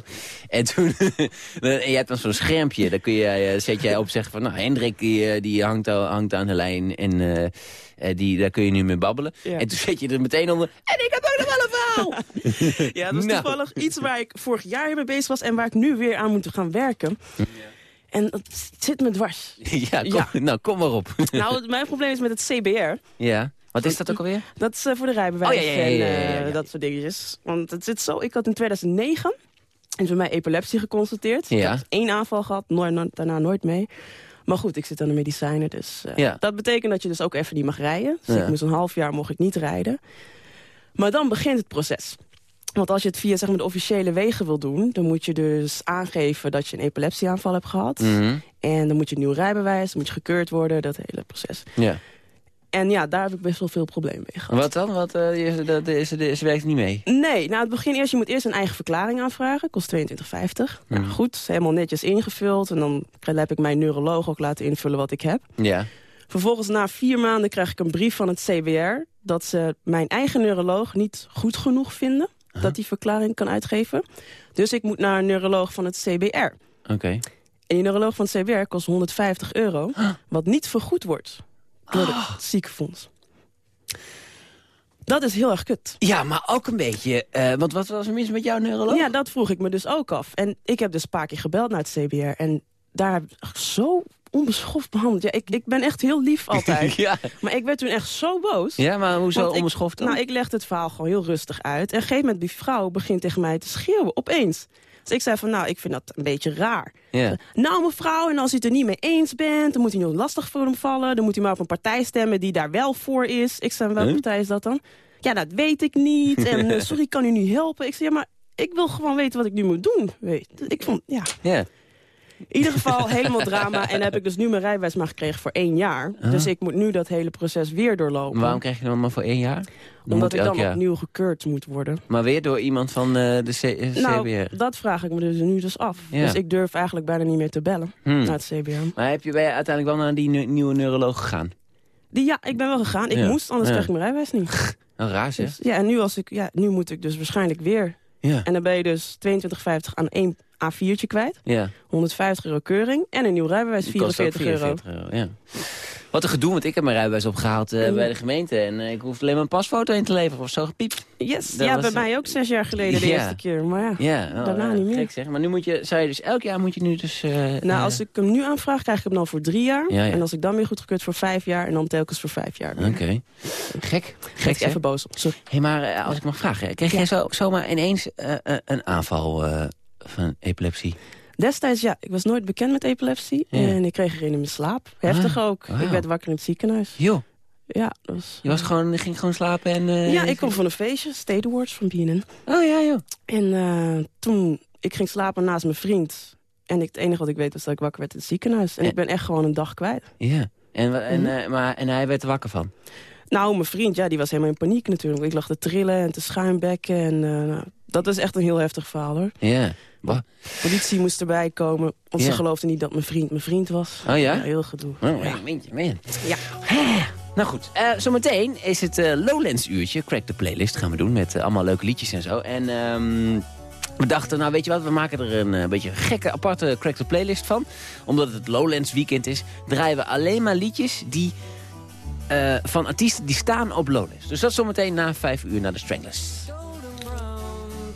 S3: En toen, *laughs* en je hebt dan zo'n schermpje. Daar kun je, eh, zet jij op zeggen van, nou, Hendrik die, eh, die hangt, al- hangt aan de lijn. En eh, die, daar kun je nu mee babbelen.
S13: Ja.
S3: En toen zet je er meteen onder. En ik heb ook nog wel een verhaal. *laughs*
S13: Ja, dat is *laughs*
S3: Nou.
S13: toevallig iets waar ik vorig jaar mee bezig was... en waar ik nu weer aan moet gaan werken. En dat zit me dwars.
S3: ja, kom,
S13: Ja.
S3: nou, kom maar op.
S13: nou, mijn probleem is met het CBR.
S3: ja. Wat is dat ook alweer?
S13: Dat is eh, voor de rijbewijs
S3: Oh, ja, ja, ja,
S13: en eh, dat soort dingetjes. Want het zit zo... Ik had in 2009 is bij mij epilepsie geconstateerd.
S3: Ja.
S13: Ik heb één aanval gehad, nooit, nooit- daarna nooit mee. Maar goed, ik zit aan de medicijnen, dus... eh. Dat betekent dat je dus ook even niet mag rijden. Dus ik moest een half jaar mocht ik niet rijden. Maar dan begint het proces. Want als je het via zeg maar, de officiële wegen wil doen... dan moet je dus aangeven dat je een epilepsieaanval hebt gehad.
S3: Mhm.
S13: En dan moet je een nieuw rijbewijs, dan moet je gekeurd worden, dat hele proces.
S3: Ja.
S13: En ja, daar heb ik best wel veel problemen mee gehad.
S3: Wat dan? Wat, eh, je- ze werkt niet mee?
S13: Nee, nou het begin eerst, je moet eerst een eigen verklaring aanvragen. Kost 22,50. Nou, goed, helemaal netjes ingevuld. En dan heb ik mijn neuroloog ook laten invullen wat ik heb.
S3: Ja.
S13: Vervolgens na vier maanden krijg ik een brief van het CBR... dat ze mijn eigen neuroloog niet goed genoeg vinden... dat die verklaring kan uitgeven. Dus ik moet naar een neuroloog van het CBR.
S3: Oké.
S13: En die neuroloog van het CBR kost 150 euro... wat niet vergoed wordt door het ziekenfonds. Dat is heel erg kut.
S3: Ja, maar ook een beetje... eh, want wat was er mis met jouw neuroloog?
S13: Ja, dat vroeg ik me dus ook af. En ik heb dus een paar keer gebeld naar het CBR. En daar heb ik zo onbeschoft behandeld. Ja, ik, ik ben echt heel lief *laughs* altijd.
S3: ja.
S13: Maar ik werd toen echt zo boos.
S3: ja, maar hoezo onbeschoft dan?
S13: Nou, ik legde het verhaal gewoon heel rustig uit. En op een gegeven moment, die vrouw begint tegen mij te schreeuwen, opeens. Dus ik zei van, nou, ik vind dat een beetje raar. Nou, mevrouw, en als u het er niet mee eens bent... dan moet u nog lastig voor hem vallen. Dan moet u maar op een partij stemmen die daar wel voor is. Ik zei, welke
S3: Huh?
S13: partij is dat dan? Ja, dat weet ik niet. *laughs* En eh, sorry, kan u nu helpen? Ik zei, ja, maar ik wil gewoon weten wat ik nu moet doen. Weet. Ik vond, ja...
S3: Ja.
S13: In ieder geval helemaal drama. En heb ik dus nu mijn rijbewijs maar gekregen voor één jaar.
S3: Ah.
S13: Dus ik moet nu dat hele proces weer doorlopen.
S3: Waarom krijg je dan maar voor één jaar?
S13: Omdat ik dan
S3: jaar.
S13: opnieuw gekeurd moet worden.
S3: Maar weer door iemand van eh, de C eh,
S13: Nou,
S3: CBR?
S13: dat vraag ik me dus nu dus af.
S3: Ja.
S13: Dus ik durf eigenlijk bijna niet meer te bellen
S3: Hmm.
S13: naar het CBR.
S3: Maar heb je, ben je uiteindelijk wel naar die nieuwe neuroloog gegaan?
S13: Die, ja, ik ben wel gegaan. Ik
S3: Ja.
S13: moest, anders
S3: Ja.
S13: krijg ik mijn rijbewijs niet. *laughs*
S3: Nou, raar zeg.
S13: Dus, ja, en nu, als ik, ja, nu moet ik dus waarschijnlijk weer.
S3: Ja.
S13: En dan ben je dus 22,50 aan één A4'tje kwijt.
S3: Ja.
S13: 150 euro keuring. En een nieuw rijbewijs,
S3: Die kost ook
S13: 44 euro.
S3: 44 euro. Ja. Wat een gedoe, want ik heb mijn rijbewijs opgehaald eh, bij de gemeente. En eh, ik hoefde alleen maar een pasfoto in te leveren. Of zo gepiept.
S13: Yes,
S3: Dat
S13: ja,
S3: was-
S13: bij mij ook zes jaar geleden de
S3: Ja.
S13: eerste keer. Maar ja,
S3: Ja,
S13: daarna
S3: ja,
S13: niet meer.
S3: Gek zeg. Maar nu moet je, zou je dus elk jaar moet je nu dus... eh,
S13: Nou,
S3: eh,
S13: als ik hem nu aanvraag, krijg ik hem dan voor drie jaar.
S3: Ja, ja.
S13: En als ik dan weer goedgekeurd voor vijf jaar... en dan telkens voor vijf jaar.
S3: Oké. Gek.
S13: Gek
S3: Gek
S13: ik even boos op. Sorry.
S3: Hé, maar eh, als ik mag vragen. Kreeg jij zo, zomaar ineens eh, eh, een aanval eh, van epilepsie?
S13: Destijds, ja, ik was nooit bekend met epilepsie.
S3: Ja.
S13: En ik kreeg er in mijn slaap. Heftig
S3: Ah,
S13: ook. Ik werd wakker in het ziekenhuis.
S3: Joh,
S13: Ja, dat was...
S3: je was gewoon, ging gewoon slapen en... eh,
S13: ja, ik kom van een feestje, State Awards van BNN.
S3: Oh ja, joh.
S13: En eh, toen, ik ging slapen naast mijn vriend. En ik, het enige wat ik weet was dat ik wakker werd in het ziekenhuis. En ik ben echt gewoon een dag kwijt.
S3: Ja. En, en,
S13: Mhm.
S3: eh, maar, en hij werd er wakker van?
S13: Nou, mijn vriend, ja, die was helemaal in paniek natuurlijk. Ik lag te trillen en te schuimbekken. En eh, nou, dat is echt een heel heftig verhaal, hoor.
S3: Ja. Wa-
S13: politie moest erbij komen. Want
S3: Ja.
S13: ze geloofden niet dat mijn vriend mijn vriend was.
S3: Oh ja?
S13: heel gedoe.
S3: Oh,
S13: Ja.
S3: man.
S13: Ja.
S3: Nou goed, eh, zometeen is het eh, Lowlands uurtje. Crack the playlist gaan we doen met eh, allemaal leuke liedjes en zo. En ehm, we dachten, nou weet je wat, we maken er een beetje een gekke aparte Crack the playlist van. Omdat het Lowlands weekend is, draaien we alleen maar liedjes die... van artiesten die staan op Lowlands. Dus dat zometeen na vijf uur naar de Stranglers.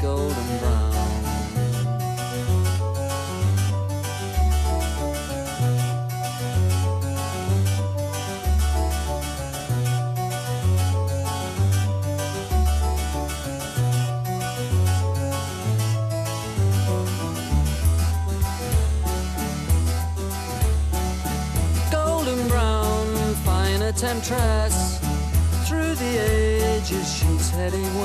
S14: golden brown golden brown, fine temptress. Through the ages, she's heading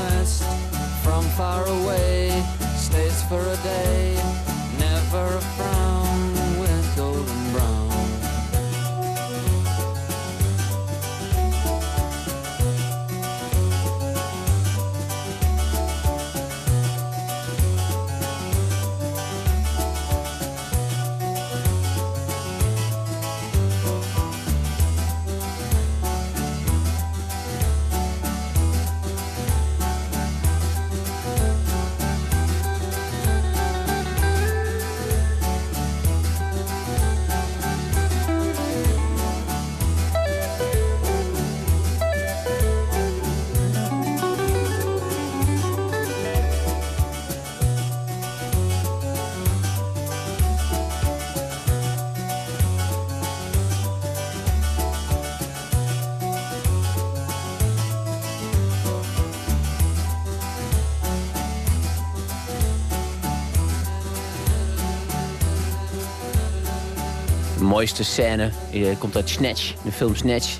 S3: mooiste scène komt uit Snatch, de film Snatch.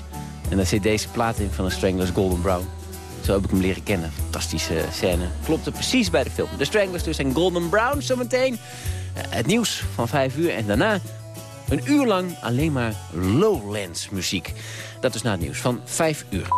S3: En daar zit deze plaat in van de Stranglers Golden Brown. Zo heb ik hem leren kennen. Fantastische scène. Klopte precies bij de film. De Stranglers dus en Golden Brown zometeen. Eh, het nieuws van 5 uur en daarna een uur lang alleen maar Lowlands muziek. Dat is na het nieuws van 5 uur.